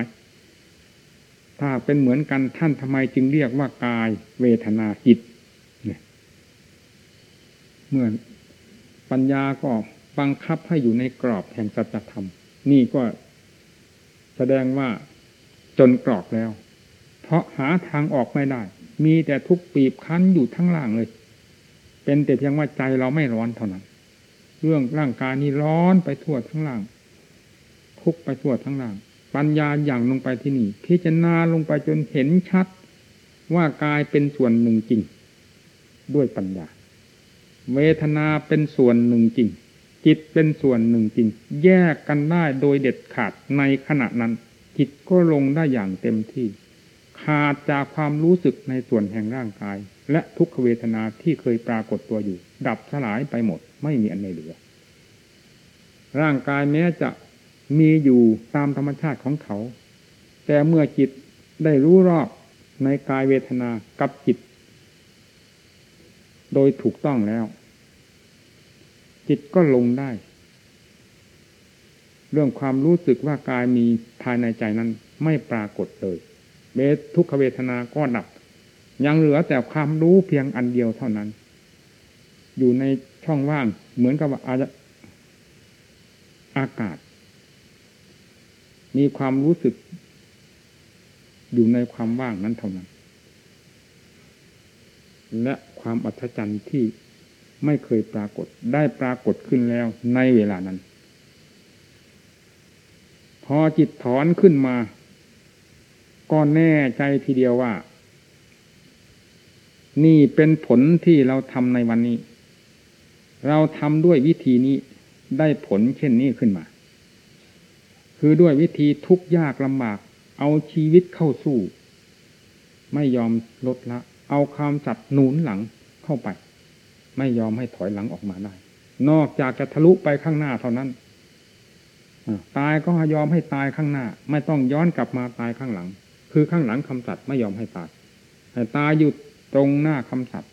ถ้าเป็นเหมือนกันท่านทำไมจึงเรียกว่ากายเวทนาจิตเนี่ยเมื่อปัญญาก็บังคับให้อยู่ในกรอบแห่งสัจธรรม นี่ก็ แสดงว่าจนกรอกแล้ว เพราะหาทางออกไม่ได้ มีแต่ทุกปีบคั้นอยู่ทั้งล่างเลย เป็นแต่เพียงว่าใจเราไม่ร้อนเท่านั้น เรื่องร่างกายนี้ร้อนไปทั่วทั้งล่าง ทุกไปทั่วทั้งล่าง ปัญญาอย่างลงไปที่นี่ พิจารณาลงไปจนเห็นชัด ว่ากายเป็นส่วนหนึ่งจริง ด้วยปัญญา เวทนาเป็นส่วนหนึ่งจริง จิตเป็นส่วนหนึ่งจริง แยกกันได้โดยเด็ดขาดในขณะนั้น จิตก็ลงได้อย่างเต็มที่ ขาดจากความรู้สึกในส่วนแห่งร่างกาย และทุกขเวทนาที่เคยปรากฏตัวอยู่ ดับสลายไปหมดไม่มีอันใดเหลือ ร่างกายแม้จะมีอยู่ตามธรรมชาติของเขา แต่เมื่อจิตได้รู้รอบในกายเวทนากับจิต โดยถูกต้องแล้ว จิตก็ลงได้ เรื่องความรู้สึกว่ากายมีภายในใจนั้นไม่ปรากฏเลยเบทุกขเวทนาก็ดับ ยังเหลือแต่ความรู้เพียงอันเดียวเท่านั้น อยู่ในช่องว่างเหมือนกับว่าอากาศ มีความรู้สึก อยู่ในความว่างนั้นเท่านั้น และความอัศจรรย์ที่ ไม่เคยปรากฏได้ปรากฏขึ้นแล้วในเวลานั้น พอจิตถอนขึ้นมา ก็แน่ใจทีเดียวว่า นี่เป็นผลที่เราทำในวันนี้ เราทำด้วยวิธีนี้ได้ผลเช่นนี้ขึ้นมา คือด้วยวิธีทุกยากลำบาก เอาชีวิตเข้าสู้ ไม่ยอมลดละ เอาความสัตว์หนุนหลังเข้าไป ไม่ยอมให้ถอยหลังออกมาได้ นอกจากจะทะลุไปข้างหน้าเท่านั้นตายก็ยอมให้ตายข้างหน้า ไม่ต้องย้อนกลับมาตายข้างหลัง คือข้างหลังคำสัตว์ไม่ยอมให้ตายให้ตายอยู่ตรงหน้าคำสัตว์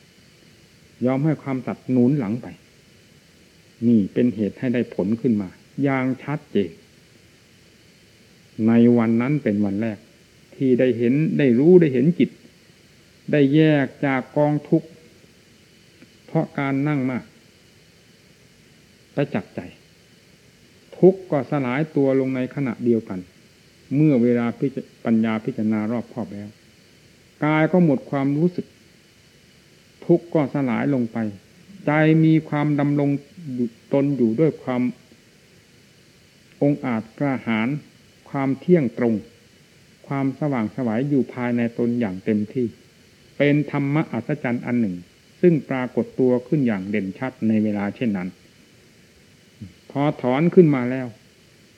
ยอมให้ความสัตว์หนุนหลังไป นี่เป็นเหตุให้ได้ผลขึ้นมา อย่างชัดเจนในวันนั้นเป็นวันแรก ที่ได้เห็นได้รู้ได้เห็นจิต ได้แยกจากกองทุกข์ ราะการนั่งมากประจักใจ ทุกก็สลายตัวลงในขณะเดียวกัน เมื่อเวลาปัญญาพิจารณารอบครอบแล้ว กายก็หมดความรู้สึก ทุกก็สลายลงไป ใจมีความดำรงตนอยู่ด้วยความ องอาจกระหาร ความเที่ยงตรง ความสว่างสวายอยู่ภายในตนอย่างเต็มที่ เป็นธรรมะอัศจรรย์อันหนึ่ง ซึ่งปรากฏตัวขึ้นอย่างเด่นชัดในเวลาเช่นนั้น พอถอนขึ้นมาแล้ว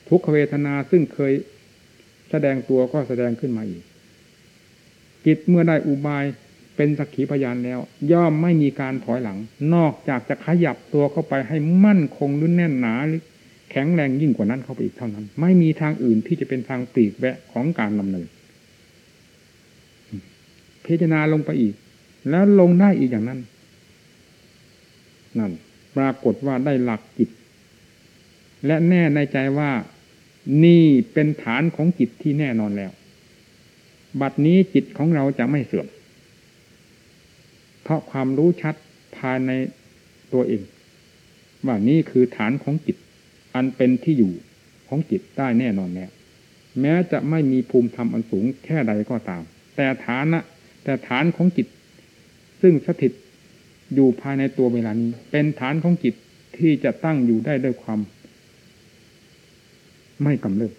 ทุกขเวทนาซึ่งเคยแสดงตัวก็แสดงขึ้นมาอีกจิตเมื่อได้อุบายเป็นสักขีพยานแล้ว ย่อมไม่มีการถอยหลัง นอกจากจะขยับตัวเข้าไปให้มั่นคงหรือแน่นหนาหรือแข็งแรงยิ่งกว่านั้นเข้าไปอีกเท่านั้น ไม่มีทางอื่นที่จะเป็นทางปลีกแวะของการดำเนินพิจารณาลงไปอีก แล้วลงได้อีกอย่างนั้น นั่น ปรากฏว่าได้หลักจิต และแน่ในใจว่านี่เป็นฐานของจิตที่แน่นอนแล้ว บัดนี้จิตของเราจะไม่เสื่อม เพราะความรู้ชัดภายในตัวเอง ว่านี่คือฐานของจิต อันเป็นที่อยู่ของจิตได้แน่นอนแน่แม้จะไม่มีภูมิธรรมอันสูงแค่ใดก็ตาม แต่ฐานะ แต่ฐานของจิต ซึ่งสถิตอยู่ภายในตัวเวลานี้ เป็นฐานของจิตที่จะตั้งอยู่ได้ด้วยความ ไม่กำเริบ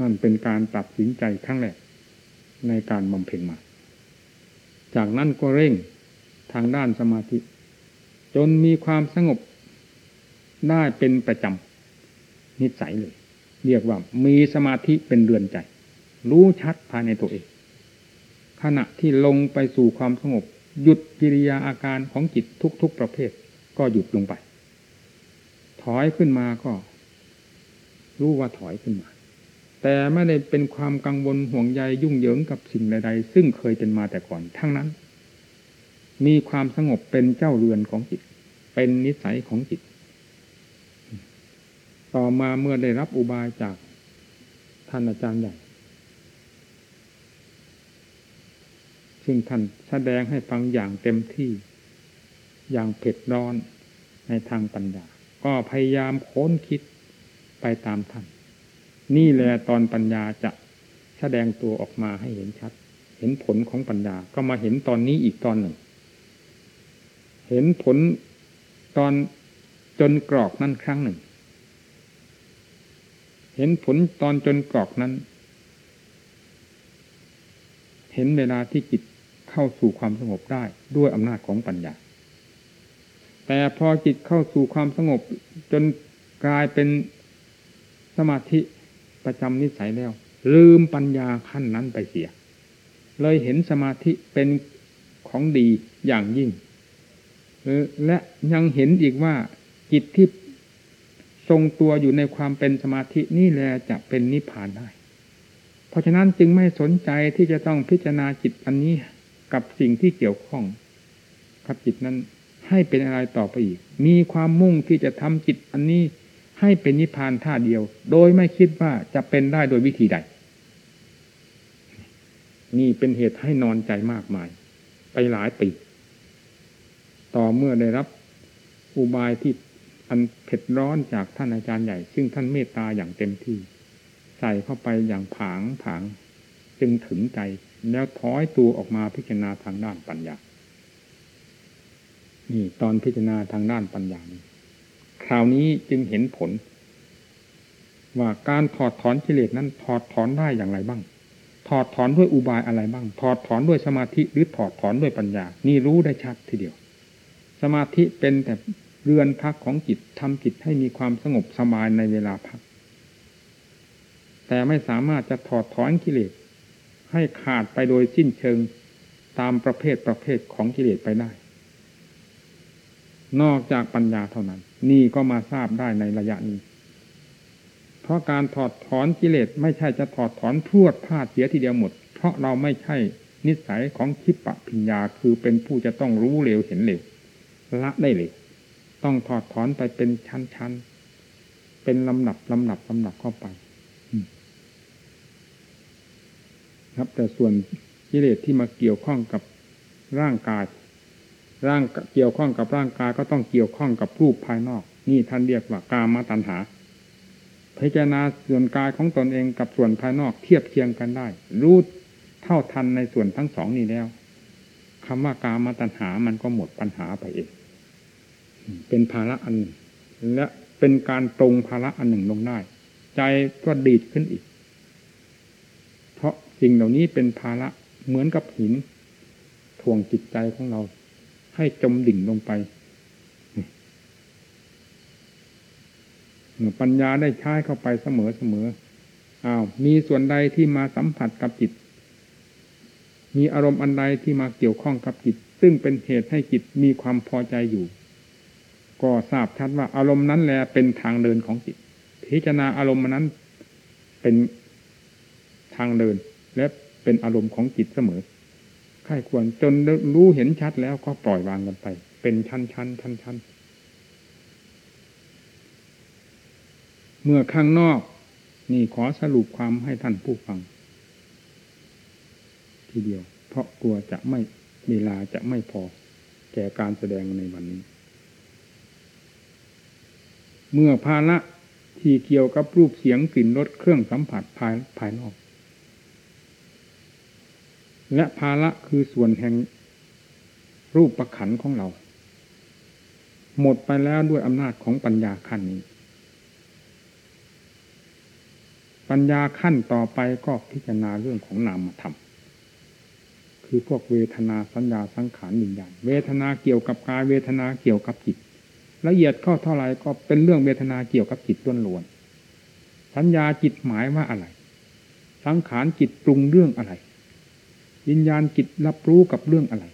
นั่นเป็นการตัดสินใจครั้งแรกในการบำเพ็ญมา จากนั้นก็เร่งทางด้านสมาธิ จนมีความสงบได้เป็นประจำนิสัยเลย เรียกว่ามีสมาธิเป็นเรือนใจ รู้ชัดภายในตัวเอง ขณะที่ลงไปสู่ความสงบ หยุดกิริยาอาการของจิตทุก ๆ ประเภท ก็หยุดลงไป ถอยขึ้นมาก็ รู้ว่าถอยขึ้นมา แต่ไม่ได้เป็นความกังวลห่วงใยยุ่งเหยิงกับสิ่งใดๆซึ่งเคยเป็นมาแต่ก่อนทั้งนั้น มีความสงบเป็นเจ้าเรือนของจิต เป็นนิสัยของจิต ต่อมาเมื่อได้รับอุบายจากท่านอาจารย์ใหญ่ ซึ่งท่านแสดงให้ฟังอย่างเต็มที่อย่างเผ็ดร้อนในทางปัญญา ก็พยายามค้นคิดไปตามท่าน นี่แหละตอนปัญญาจะแสดงตัวออกมาให้เห็นชัด เห็นผลของปัญญาก็มาเห็นตอนนี้อีกตอนหนึ่ง เห็นผลตอนจนกรอกนั้นครั้งหนึ่ง เห็นผลตอนจนกรอกนั้น เห็นเวลาที่จิต เข้าสู่ความสงบได้ด้วยอำนาจของปัญญา แต่พอจิตเข้าสู่ความสงบจนกลายเป็นสมาธิประจำนิสัยแล้ว ลืมปัญญาขั้นนั้นไปเสีย เลยเห็นสมาธิเป็นของดีอย่างยิ่ง และยังเห็นอีกว่าจิตที่ทรงตัวอยู่ในความเป็นสมาธินี่แหละจะเป็นนิพพานได้ เพราะฉะนั้นจึงไม่สนใจที่จะต้องพิจารณาจิตอันนี้ กับสิ่งที่เกี่ยวข้องกับจิตนั้นให้เป็นอะไรต่อไปอีก มีความมุ่งที่จะทำจิตอันนี้ให้เป็นนิพพานท่าเดียว โดยไม่คิดว่าจะเป็นได้โดยวิธีใด นี่เป็นเหตุให้นอนใจมากมาย ไปหลายปี ต่อเมื่อได้รับอุบายที่อันเผ็ดร้อนจากท่านอาจารย์ใหญ่ ซึ่งท่านเมตตาอย่างเต็มที่ ใส่เข้าไปอย่างผางผาง จึงถึงใจ แล้วถอยตัวออกมาพิจารณาทางด้านปัญญา นี่ตอนพิจารณาทางด้านปัญญานี้คราวนี้จึงเห็นผล ว่าการถอดถอนกิเลสนั้นถอดถอนได้อย่างไรบ้าง ถอดถอนด้วยอุบายอะไรบ้าง ถอดถอนด้วยสมาธิหรือถอดถอนด้วยปัญญา นี่รู้ได้ชัดทีเดียว สมาธิเป็นแต่เรือนพักของจิตทำจิตให้มีความสงบสบายในเวลาพัก แต่ไม่สามารถจะถอดถอนกิเลส ให้ขาดไปโดยสิ้นเชิงตามประเภทประเภทของกิเลสไปได้ นอกจากปัญญาเท่านั้น นี่ก็มาทราบได้ในระยะนี้ เพราะการถอดถอนกิเลสไม่ใช่จะถอดถอนพรวดพลาดเสียทีเดียวหมด เพราะเราไม่ใช่นิสัยของคิปปะพิญญาคือเป็นผู้จะต้องรู้เร็วเห็นเร็วละได้เลยต้องถอดถอนไปเป็นชั้นๆเป็นลำดับลำดับลำดับเข้าไป ครับ แต่ส่วนกิเลสที่มาเกี่ยวข้องกับร่างกาย ร่างเกี่ยวข้องกับร่างกายก็ต้องเกี่ยวข้องกับรูปภายนอก นี่ท่านเรียกว่ากามาตัณหา พิจารณาส่วนกายของตนเองกับส่วนภายนอกเทียบเคียงกันได้ รู้เท่าทันในส่วนทั้งสองนี้แล้วคำว่ากามาตัณหามันก็หมดปัญหาไปเองเป็นภาระอันหนึ่งและเป็นการตรงภาระอันหนึ่งลงได้ ใจก็ดีดขึ้นอีก สิ่งเหล่านี้เป็นภาระเหมือนกับหินถ่วงจิตใจของเรา ให้จมดิ่งลงไปปัญญาได้ใช้เข้าไปเสมอเสมออ้าวมีส่วนใดที่มาสัมผัสกับจิต มีอารมณ์อันใดที่มาเกี่ยวข้องกับจิต ซึ่งเป็นเหตุให้จิตมีความพอใจอยู่ ก็ทราบชัดว่าอารมณ์นั้นแหละเป็นทางเดินของจิต พิจารณาอารมณ์นั้นเป็นทางเดิน และเป็นอารมณ์ของจิตเสมอใครควรจนรู้เห็นชัดแล้วก็ปล่อยวางกันไป เป็นชั้นชั้นชั้นชั้นเมื่อข้างนอก นี่ขอสรุปความให้ท่านผู้ฟัง ทีเดียว เพราะกลัวจะไม่เวลาจะไม่พอ แก่การแสดงในวันนี้ เมื่อภาระที่เกี่ยวกับรูปเสียงกลิ่นรสเครื่องสัมผัสภายภายนอก และภาระคือส่วนแห่งรูปประขันของเรา หมดไปแล้วด้วยอำนาจของปัญญาขั้นนี้ ปัญญาขั้นต่อไปก็พิจารณาเรื่องของนามธรรมคือพวกเวทนาสัญญาสังขารวิญญาณเวทนาเกี่ยวกับกายเวทนาเกี่ยวกับจิต ละเอียดเข้าเท่าไรก็เป็นเรื่องเวทนาเกี่ยวกับจิตล้วนๆสัญญาจิตหมายว่าอะไร สังขารจิตปรุงเรื่องอะไร วิญญาณจิตรับรู้กับเรื่องอะไร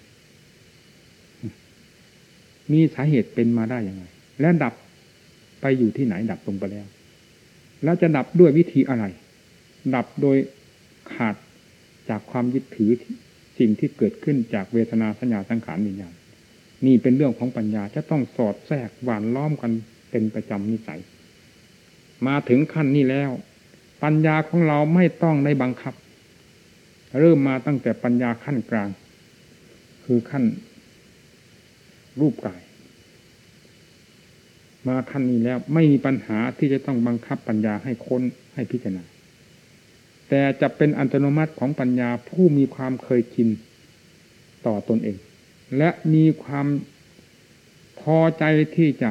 มีสาเหตุเป็นมาได้ยังไง และดับไปอยู่ที่ไหนดับลงไปแล้ว แล้วจะดับด้วยวิธีอะไร ดับโดยขาดจากความยึดถือสิ่งที่เกิดขึ้นจากเวทนาสัญญาสังขารวิญญาณนี่เป็นเรื่องของปัญญาจะต้องสอดแทรกหวานล้อมกันเป็นประจำนิสัย มาถึงขั้นนี้แล้ว ปัญญาของเราไม่ต้องได้บังคับ เริ่มมาตั้งแต่ปัญญาขั้นกลาง คือขั้น รูปกาย มาขั้นนี้แล้วไม่มีปัญหาที่จะต้องบังคับปัญญาให้ค้นให้พิจารณา แต่จะเป็นอัตโนมัติของปัญญาผู้มีความเคยชินต่อตนเอง และมีความพอใจที่จะ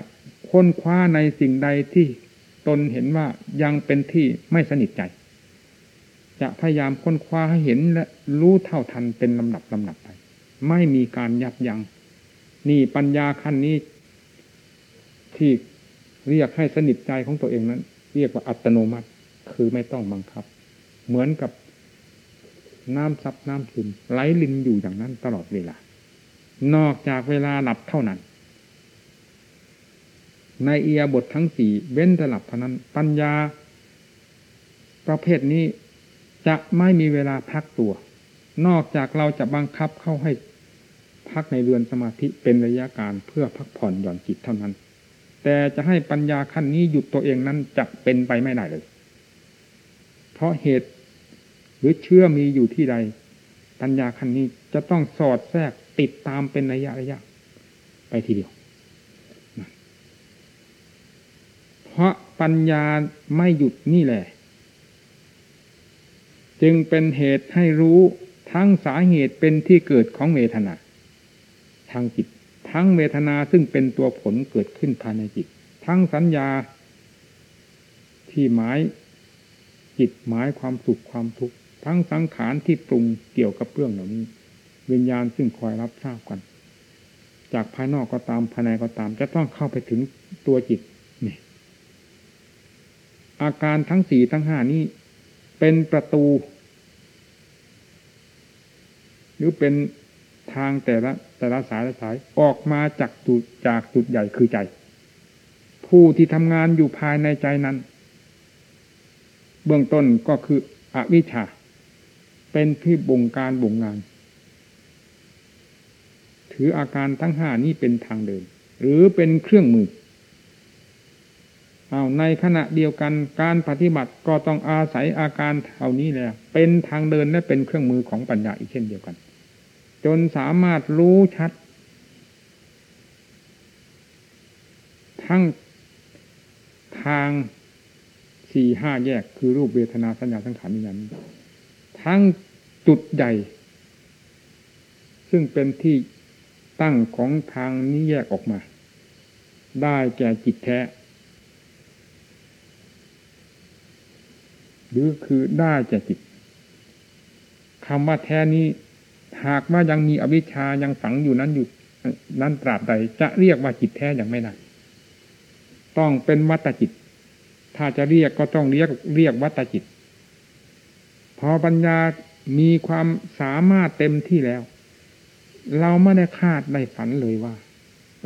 ค้นคว้าในสิ่งใดที่ตนเห็นว่ายังเป็นที่ไม่สนิทใจ จะพยายามค้นคว้าให้เห็นและรู้เท่าทันเป็นลำดับลำดับไป ไม่มีการยับยัง้งนี่ปัญญาขั้นนี้ ที่เรียกให้สนิทใจของตัวเองนั้น เรียกว่าอัตโนมัติ คือไม่ต้องบังคับ เหมือนกับน้ำซับน้ำซึมไหลลินอยู่อย่างนั้นตลอดเวลา นอกจากเวลาหลับเท่านั้น ในเอียบททั้งสี่เว้นแต่หลับเท่านั้น ปัญญา ประเภทนี้ จะไม่มีเวลาพักตัว นอกจากเราจะบังคับเข้าให้พักในเรือนสมาธิเป็นระยะการเพื่อพักผ่อนหย่อนจิตเท่านั้น แต่จะให้ปัญญาขั้นนี้หยุดตัวเองนั้นจะเป็นไปไม่ได้เลย เพราะเหตุหรือเชื่อมีอยู่ที่ใด ปัญญาขั้นนี้จะต้องสอดแทรกติดตามเป็นระยะระยะ ไปทีเดียว เพราะปัญญาไม่หยุดนี่แหละ จึงเป็นเหตุให้รู้ทั้งสาเหตุเป็นที่เกิดของเวทนา ทางจิต ทั้งเวทนาซึ่งเป็นตัวผลเกิดขึ้นภายในจิต ทั้งสัญญา ที่หมายจิตหมายความสุขความทุกข์ทั้งสังขารที่ปรุงเกี่ยวกับเรื่องเหล่านี้วิญญาณซึ่งคอยรับทราบกัน จากภายนอกก็ตามภายในก็ตาม จะต้องเข้าไปถึงตัวจิตนี่อาการทั้งสี่ทั้งห้านี้ เป็นประตู หรือเป็นทางแต่ละแต่ละสายละสายออกมาจากจุดจากจุดใหญ่คือใจ ผู้ที่ทำงานอยู่ภายในใจนั้น เบื้องต้นก็คืออวิชชา เป็นที่บงการบงงาน ถืออาการทั้งห้านี้เป็นทางเดิน หรือเป็นเครื่องมือ เอาในขณะเดียวกันการปฏิบัติก็ต้องอาศัยอาการเหล่านี้แหละเป็นทางเดินและเป็นเครื่องมือของปัญญาอีกเช่นเดียวกัน จนสามารถรู้ชัด ทั้งทางสี่ห้าแยกคือรูปเวทนาสัญญาสังขารวิญญาณทั้งจุดใหญ่ ซึ่งเป็นที่ตั้งของทางนี้แยกออกมา ได้แก่จิตแท้ หรือคือได้แก่จิตคำว่าแท้นี้ หากว่ายังมีอวิชชายังฝังอยู่นั้นอยู่นั้นตราบใดจะเรียกว่าจิตแท้ยังไม่ได้ต้องเป็นวัตจิต ถ้าจะเรียกก็ต้องเรียกเรียกวัตจิต พอปัญญามีความสามารถเต็มที่แล้ว เราไม่ได้คาดได้ฝันเลยว่า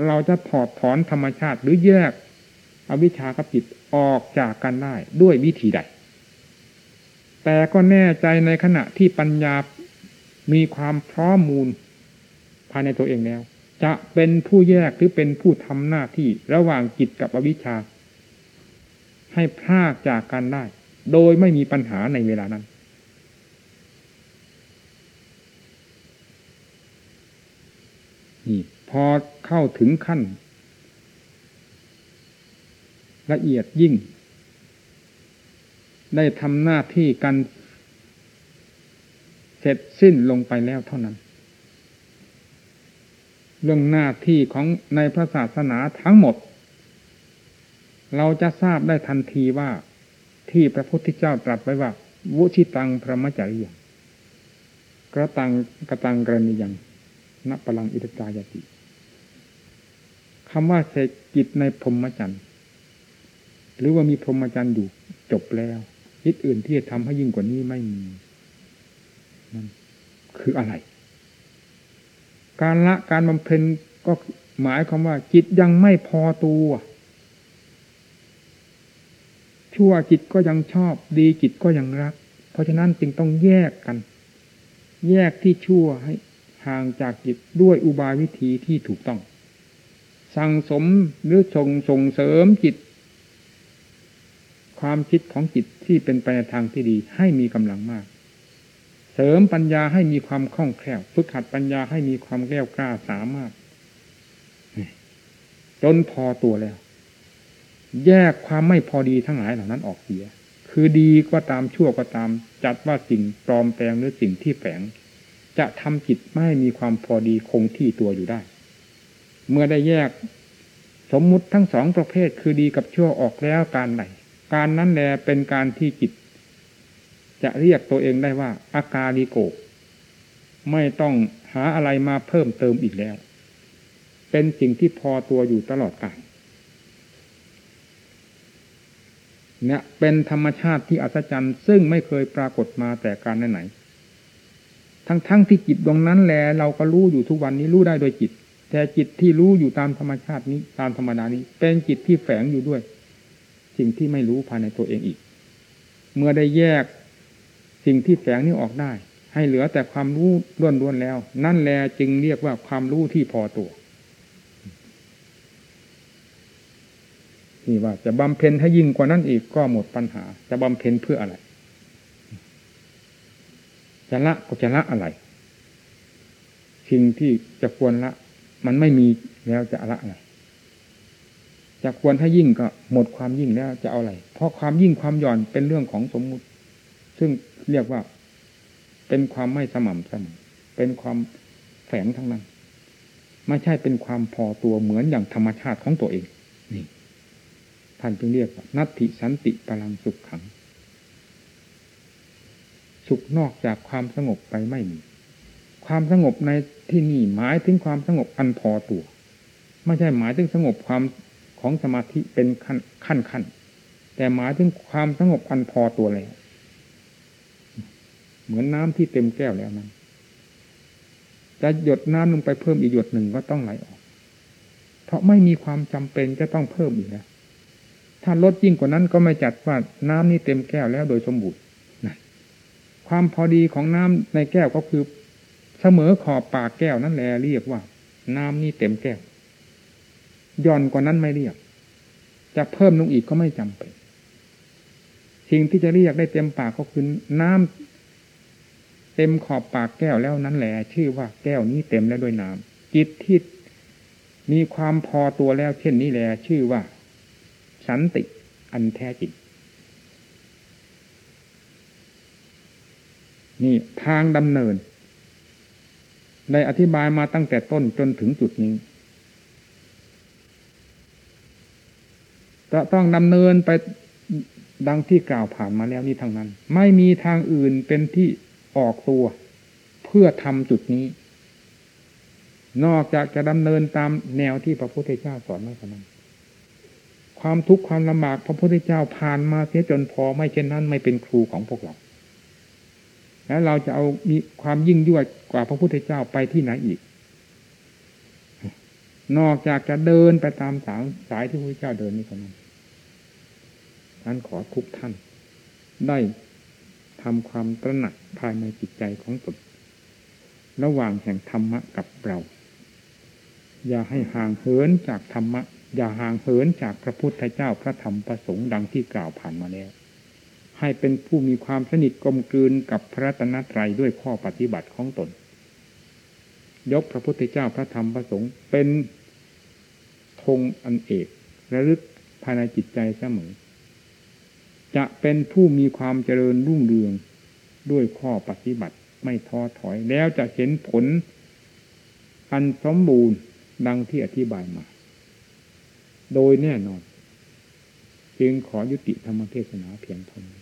เราจะถอดถอนธรรมชาติหรือแยก อวิชชากับจิตออกจากกันได้ด้วยวิธีใด แต่ก็แน่ใจในขณะที่ปัญญามีความพร้อมมูลภายในตัวเองแล้ว จะเป็นผู้แยกหรือเป็นผู้ทำหน้าที่ระหว่างจิตกับอวิชชา ให้พลากจากกันได้ โดยไม่มีปัญหาในเวลานั้น นี่พอเข้าถึงขั้น ละเอียดยิ่ง ได้ทำหน้าที่กัน เสร็จสิ้นลงไปแล้วเท่านั้น เรื่องหน้าที่ของในพระศาสนาทั้งหมด เราจะทราบได้ทันทีว่าที่พระพุทธเจ้าตรัสไว้ว่า วุชิตังพระมจริยังกระตังกระตังกรณียังณปลังอิทจายติคำว่าเศรษฐกิจในพรหมจรรย์หรือว่ามีพรหมจรรย์อยู่จบแล้ว คิดอื่นที่จะทำให้ยิ่งกว่านี้ไม่มีนั่นคืออะไร การละการบำเพ็ญก็หมายความว่า จิตยังไม่พอตัวชั่วจิตก็ยังชอบ ดีจิตก็ยังรัก เพราะฉะนั้นจึงต้องแยกกัน แยกที่ชั่วให้ห่างจากจิตด้วยอุบายวิธีที่ถูกต้อง สั่งสมหรือส่งส่งเสริมจิต ความคิดของจิตที่เป็นไปในทางที่ดีให้มีกำลังมาก เสริมปัญญาให้มีความคล่องแคล่ว ฝึกหัดปัญญาให้มีความแก้วกล้าสามารถจนพอตัวแล้ว แยกความไม่พอดีทั้งหลายเหล่านั้นออกเสีย คือดีก็ตามชั่วก็ตาม จัดว่าสิ่งปลอมแปลงหรือสิ่งที่แฝงจะทำจิตไม่มีความพอดีคงที่ตัวอยู่ได้ เมื่อได้แยก สมมุติทั้งสองประเภทคือดีกับชั่วออกแล้วการไหน การนั้นแลเป็นการที่จิต จะเรียกตัวเองได้ว่าอากาลิโก ไม่ต้องหาอะไรมาเพิ่มเติมอีกแล้ว เป็นสิ่งที่พอตัวอยู่ตลอดกาลเนี่ยเป็นธรรมชาติที่อัศจรรย์ ซึ่งไม่เคยปรากฏมาแต่การไหนทั้งๆทที่จิตดวงนั้นแล เราก็รู้อยู่ทุกวันนี้รู้ได้โดยจิต แต่จิตที่รู้อยู่ตามธรรมชาตินี้ตามธรรมดานี้ เป็นจิตที่แฝงอยู่ด้วย สิ่งที่ไม่รู้ภายในตัวเองอีก เมื่อได้แยกสิ่งที่แฝงนี้ออกได้ ให้เหลือแต่ความรู้ล้วนๆแล้ว นั่นแลจึงเรียกว่าความรู้ที่พอตัวนี่ว่าจะบำเพ็ญให้ยิ่งกว่านั้นอีกก็หมดปัญหา จะบำเพ็ญเพื่ออะไร จะละก็จะละอะไรสิ่งที่จะควรละ มันไม่มีแล้วจะละอะไร จะควรถ้ายิ่งก็หมดความยิ่งแล้วจะเอาอะไร เพราะความยิ่งความหย่อนเป็นเรื่องของสมมุติ ซึ่งเรียกว่าเป็นความไม่สม่ำเสมอเป็นความแฝงทั้งนั้น ไม่ใช่เป็นความพอตัวเหมือนอย่างธรรมชาติของตัวเอง นี่ ท่านจึงเรียกว่านัตถิสันติพลังสุขขัง สุขนอกจากความสงบไปไม่มี ความสงบในที่นี่หมายถึงความสงบอันพอตัว ไม่ใช่หมายถึงสงบความ ของสมาธิเป็นขั้นขั้นขั้นแต่หมายถึงความสงบอันพอตัวแล้วเหมือนน้ำที่เต็มแก้วแล้วนั้นจะหยดน้ำลงไปเพิ่มอีกหยดหนึ่งก็ต้องไหลออก เพราะไม่มีความจำเป็นจะต้องเพิ่มอีกแล้ว ถ้าลดยิ่งกว่านั้นก็ไม่จัดว่าน้ำนี่เต็มแก้วแล้วโดยสมบูรณ์ความพอดีของน้ำในแก้วก็คือ เสมอขอบปากแก้วนั่นแหละเรียกว่า น้ำนี่เต็มแก้ว ย่อนกว่านั้นไม่เรียก จะเพิ่มลงอีกก็ไม่จำเป็นสิ่งที่จะเรียกได้เต็มปากก็คือน้ำเต็มขอบปากแก้วแล้วนั้นแหละชื่อว่าแก้วนี้เต็มแล้วด้วยน้ำจิตที่มีความพอตัวแล้ว เช่นนี้แหละชื่อว่า สันติอันแท้จริงนี่ทางดำเนิน ได้อธิบายมาตั้งแต่ต้นจนถึงจุดนี้ จะต้องดำเนินไปดังที่กล่าวผ่านมาแล้วนี่ทางนั้น ไม่มีทางอื่นเป็นที่ออกตัว เพื่อทำจุดนี้ นอกจากจะดำเนินตามแนวที่พระพุทธเจ้าสอนมาเท่านั้น ความทุกข์ความลำบากพระพุทธเจ้าผ่านมาเสียจนพอไม่เช่นนั้น ไม่เป็นครูของพวกเราแล้วเราจะเอามีความยิ่งยวดกว่าพระพุทธเจ้าไปที่ไหนอีก นอกจากจะเดินไปตามสายสายที่พระพุทธเจ้าเดินนี่เท่านั้น ท่านขอทุกท่าน ได้ทำความตระหนักภายในจิตใจของตนระหว่างแห่งธรรมะกับเรา อย่าให้ห่างเหินจากธรรมะ อย่าห่างเหินจากพระพุทธเจ้าพระธรรมพระสงฆ์ดังที่กล่าวผ่านมาแล้ว ให้เป็นผู้มีความสนิทกลมกลืนกับพระตนตรัยด้วยข้อปฏิบัติของตน ยกพระพุทธเจ้าพระธรรมพระสงฆ์เป็นธงอันเอกระลึกภายในจิตใจเสมอ จะเป็นผู้มีความเจริญรุ่งเรืองด้วยข้อปฏิบัติไม่ท้อถอยแล้วจะเห็นผล อันสมบูรณ์ดังที่อธิบายมา โดยแน่นอน จึงขอยุติธรรมเทศนาเพียงเท่านี้